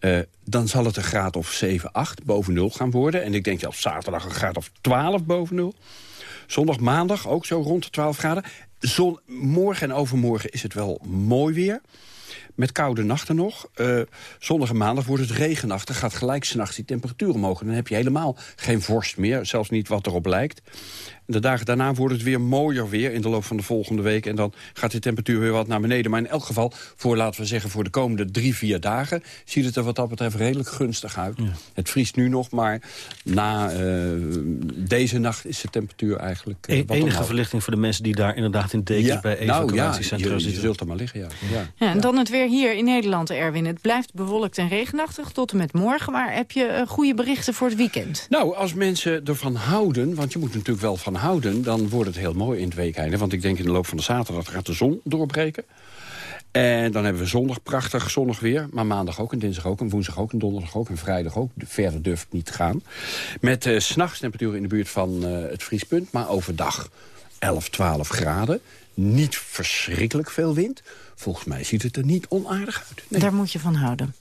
Uh, dan zal het een graad of 7, 8 boven nul gaan worden. En ik denk op zaterdag een graad of 12 boven nul. Zondag, maandag ook zo rond de 12 graden. Zon, morgen en overmorgen is het wel mooi weer. Met koude nachten nog. Uh, zondag en maandag wordt het regenachtig. Gaat gelijk s'nachts die temperatuur omhoog. Dan heb je helemaal geen vorst meer. Zelfs niet wat erop lijkt. De dagen daarna wordt het weer mooier weer in de loop van de volgende week. En dan gaat de temperatuur weer wat naar beneden. Maar in elk geval, voor, laten we zeggen, voor de komende drie, vier dagen... ziet het er wat dat betreft redelijk gunstig uit. Ja. Het vriest nu nog, maar na uh, deze nacht is de temperatuur eigenlijk... Uh, wat enige verlichting voor de mensen die daar inderdaad in dekens ja, bij evacuatiecentra nou, ja, zitten. Je zult er maar liggen, ja. ja. ja en dan het weer hier in Nederland, Erwin. Het blijft bewolkt en regenachtig tot en met morgen. Maar heb je uh, goede berichten voor het weekend? Nou, als mensen ervan houden, want je moet natuurlijk wel van houden... dan wordt het heel mooi in het weekende. Want ik denk in de loop van de zaterdag gaat de zon doorbreken. En dan hebben we zondag prachtig zonnig weer. Maar maandag ook en dinsdag ook en woensdag ook en donderdag ook en vrijdag ook. Verder durft het niet te gaan. Met uh, s'nachts temperatuur in de buurt van uh, het vriespunt. Maar overdag 11, 12 graden. Niet verschrikkelijk veel wind. Volgens mij ziet het er niet onaardig uit. Nee. Daar moet je van houden.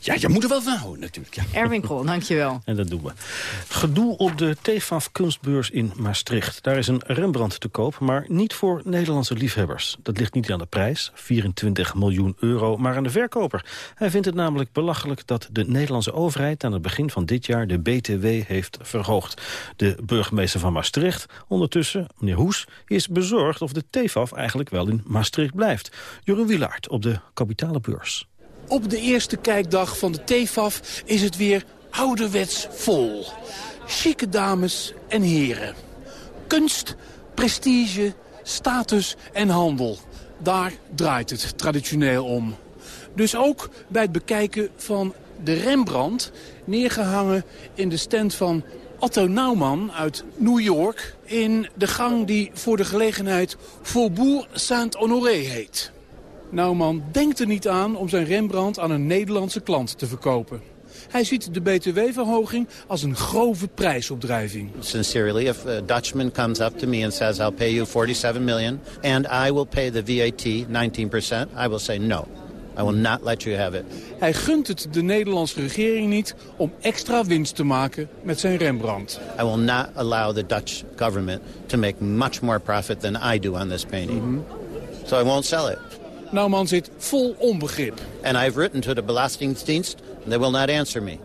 Ja, je moet er wel van houden natuurlijk. Ja. Erwin Krol, dankjewel. En dat doen we. Gedoe op de TFAF kunstbeurs in Maastricht. Daar is een Rembrandt te koop, maar niet voor Nederlandse liefhebbers. Dat ligt niet aan de prijs, 24 miljoen euro, maar aan de verkoper. Hij vindt het namelijk belachelijk dat de Nederlandse overheid... aan het begin van dit jaar de BTW heeft verhoogd. De burgemeester van Maastricht, ondertussen, meneer Hoes... is bezorgd of de TFAF eigenlijk wel in Maastricht blijft. Jeroen Wielaert op de kapitale beurs. Op de eerste kijkdag van de TFAF is het weer ouderwets vol. Chique dames en heren. Kunst, prestige, status en handel. Daar draait het traditioneel om. Dus ook bij het bekijken van de Rembrandt... neergehangen in de stand van Otto Naumann uit New York... in de gang die voor de gelegenheid Faubourg Saint-Honoré heet. Naumann denkt er niet aan om zijn Rembrandt aan een Nederlandse klant te verkopen. Hij ziet de btw-verhoging als een grove prijsopdrijving. Sincerely, if a Dutchman comes up to me and says I'll pay you 47 million and I will pay the VAT 19%, I will say no. I will not let you have it. Hij gunt het de Nederlandse regering niet om extra winst te maken met zijn Rembrandt. I will not allow the Dutch government to make much more profit than I do on this painting. Mhm. So I won't sell it. Naumann zit vol onbegrip. And I've written to the Belastingdienst, and they will not answer me.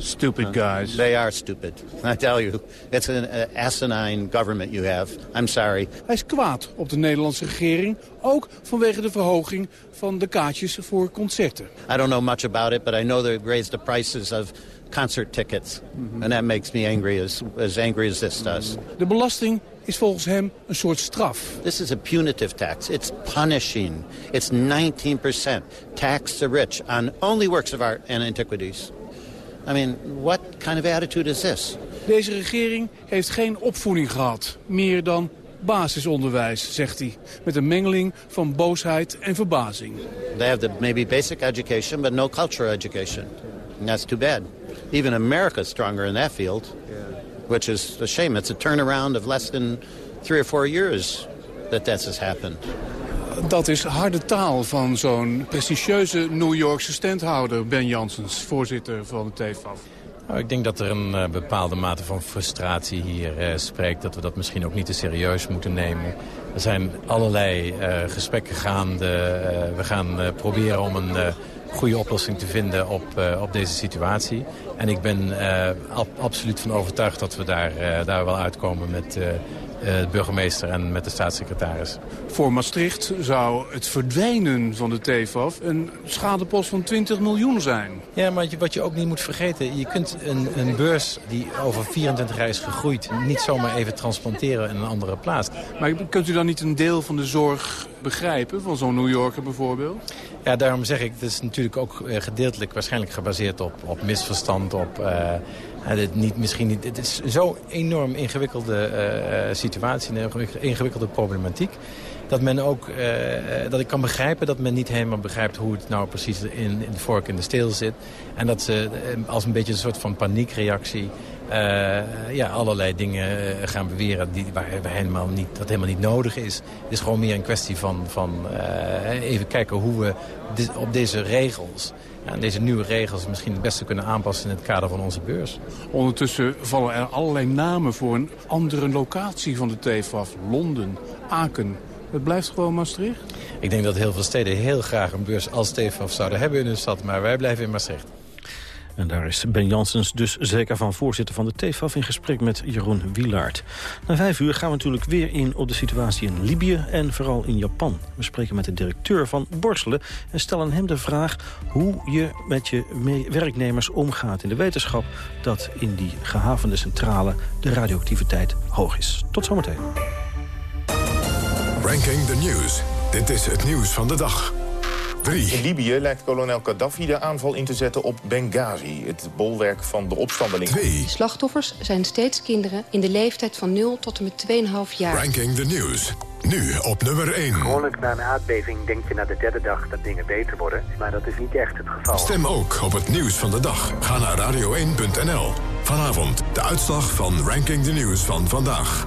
Stupid guys. They are stupid. [LAUGHS] I tell you, it's an uh, asinine government you have. I'm sorry. Hij is kwaad op de Nederlandse regering, ook vanwege de verhoging van de kaartjes voor concerten. I don't know much about it, but I know they've raised the prices of concert tickets. And that makes me angry, as, as angry as this does. De belasting is volgens hem een soort straf. This is a punitive tax. It's punishing. It's 19% tax the rich on only works of art and antiquities. I mean, what kind of attitude is this? Deze regering heeft geen opvoeding gehad, meer dan basisonderwijs, zegt hij. Met een mengeling van boosheid en verbazing. They have the maybe basic education, but no cultural education. And that's too bad. Even America's stronger in that field, which is a shame. It's a turnaround of less than three or four years that this has happened. Dat is harde taal van zo'n prestigieuze New Yorkse standhouder... Ben Janssens, voorzitter van de TFAF. Nou, ik denk dat er een uh, bepaalde mate van frustratie hier uh, spreekt. Dat we dat misschien ook niet te serieus moeten nemen. Er zijn allerlei uh, gesprekken gaande. we gaan proberen om een goede oplossing te vinden op, op deze situatie. En ik ben ab absoluut van overtuigd dat we daar, daar wel uitkomen met de burgemeester en met de staatssecretaris. Voor Maastricht zou het verdwijnen van de TFAF een schadepost van 20 miljoen zijn. Ja, maar wat je ook niet moet vergeten... je kunt een, een beurs die over 24 jaar is gegroeid... niet zomaar even transplanteren in een andere plaats. Maar kunt u dan niet een deel van de zorg begrijpen, van zo'n New Yorker bijvoorbeeld? Ja, daarom zeg ik, het is natuurlijk ook gedeeltelijk waarschijnlijk gebaseerd op, op misverstand, op... Uh, het, niet, misschien niet, het is zo'n enorm ingewikkelde uh, situatie, een ingewikkelde problematiek. Dat men ook, dat ik kan begrijpen dat men niet helemaal begrijpt hoe het nou precies in, in de vork in de steel zit. En dat ze als een beetje een soort van paniekreactie uh, ja, allerlei dingen gaan beweren die, waar, waar helemaal niet, dat helemaal niet nodig is. Het is gewoon meer een kwestie van, van uh, even kijken hoe we dit, op deze regels ja, deze nieuwe regels misschien het beste kunnen aanpassen in het kader van onze beurs. Ondertussen vallen er allerlei namen voor een andere locatie van de TFAF. Londen, Aken. Het blijft gewoon Maastricht? Ik denk dat heel veel steden heel graag een beurs als TFAF zouden hebben in hun stad. Maar wij blijven in Maastricht. En daar is Ben Janssens dus zeker van voorzitter van de TFAF... in gesprek met Jeroen Wielaert. Na vijf uur gaan we natuurlijk weer in op de situatie in Libië... en vooral in Japan. We spreken met de directeur van Borselen... en stellen hem de vraag hoe je met je werknemers omgaat in de wetenschap... dat in die gehavende centrale de radioactiviteit hoog is. Tot zometeen. Ranking the News. Dit is het nieuws van de dag. In Libië lijkt kolonel Gaddafi de aanval in te zetten op Benghazi... het bolwerk van de opstandelingen. De slachtoffers zijn steeds kinderen in de leeftijd van 0 tot en met 2,5 jaar. Ranking the News. Nu op nummer 1. Gewoonlijk na een aardbeving denk je na de derde dag dat dingen beter worden. Maar dat is niet echt het geval. Stem ook op het nieuws van de dag. Ga naar radio1.nl. Vanavond de uitslag van Ranking the News van vandaag.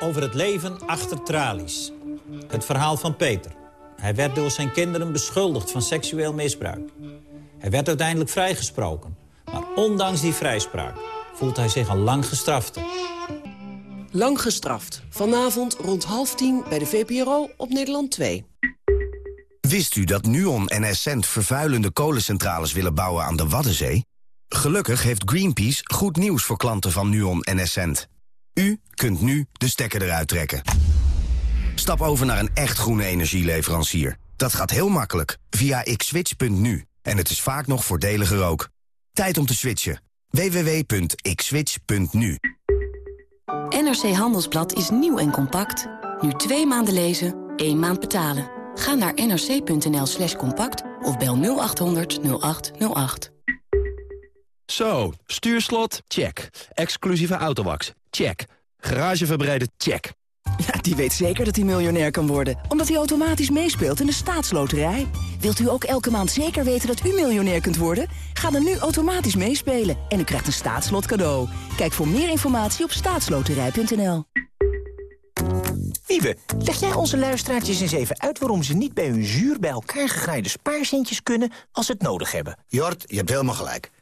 Over het leven achter tralies. Het verhaal van Peter. Hij werd door zijn kinderen beschuldigd van seksueel misbruik. Hij werd uiteindelijk vrijgesproken. Maar ondanks die vrijspraak voelt hij zich al lang gestrafte. Lang gestraft. Vanavond rond half tien bij de VPRO op Nederland 2. Wist u dat Nuon en Essent vervuilende kolencentrales willen bouwen aan de Waddenzee? Gelukkig heeft Greenpeace goed nieuws voor klanten van Nuon en Essent. U kunt nu de stekker eruit trekken. Stap over naar een echt groene energieleverancier. Dat gaat heel makkelijk via xswitch.nu. En het is vaak nog voordeliger ook. Tijd om te switchen. www.xswitch.nu NRC Handelsblad is nieuw en compact. Nu twee maanden lezen, één maand betalen. Ga naar nrc.nl slash compact of bel 0800 0808. Zo, stuurslot? Check. Exclusieve autowax? Check. Garage verbreiden? Check. Ja, die weet zeker dat hij miljonair kan worden. Omdat hij automatisch meespeelt in de staatsloterij. Wilt u ook elke maand zeker weten dat u miljonair kunt worden? Ga dan nu automatisch meespelen en u krijgt een staatslot cadeau. Kijk voor meer informatie op staatsloterij.nl. Wiebe, leg jij onze luisteraartjes eens even uit... waarom ze niet bij hun zuur bij elkaar gegraaide spaarcentjes kunnen... als ze het nodig hebben? Jort, je hebt helemaal gelijk.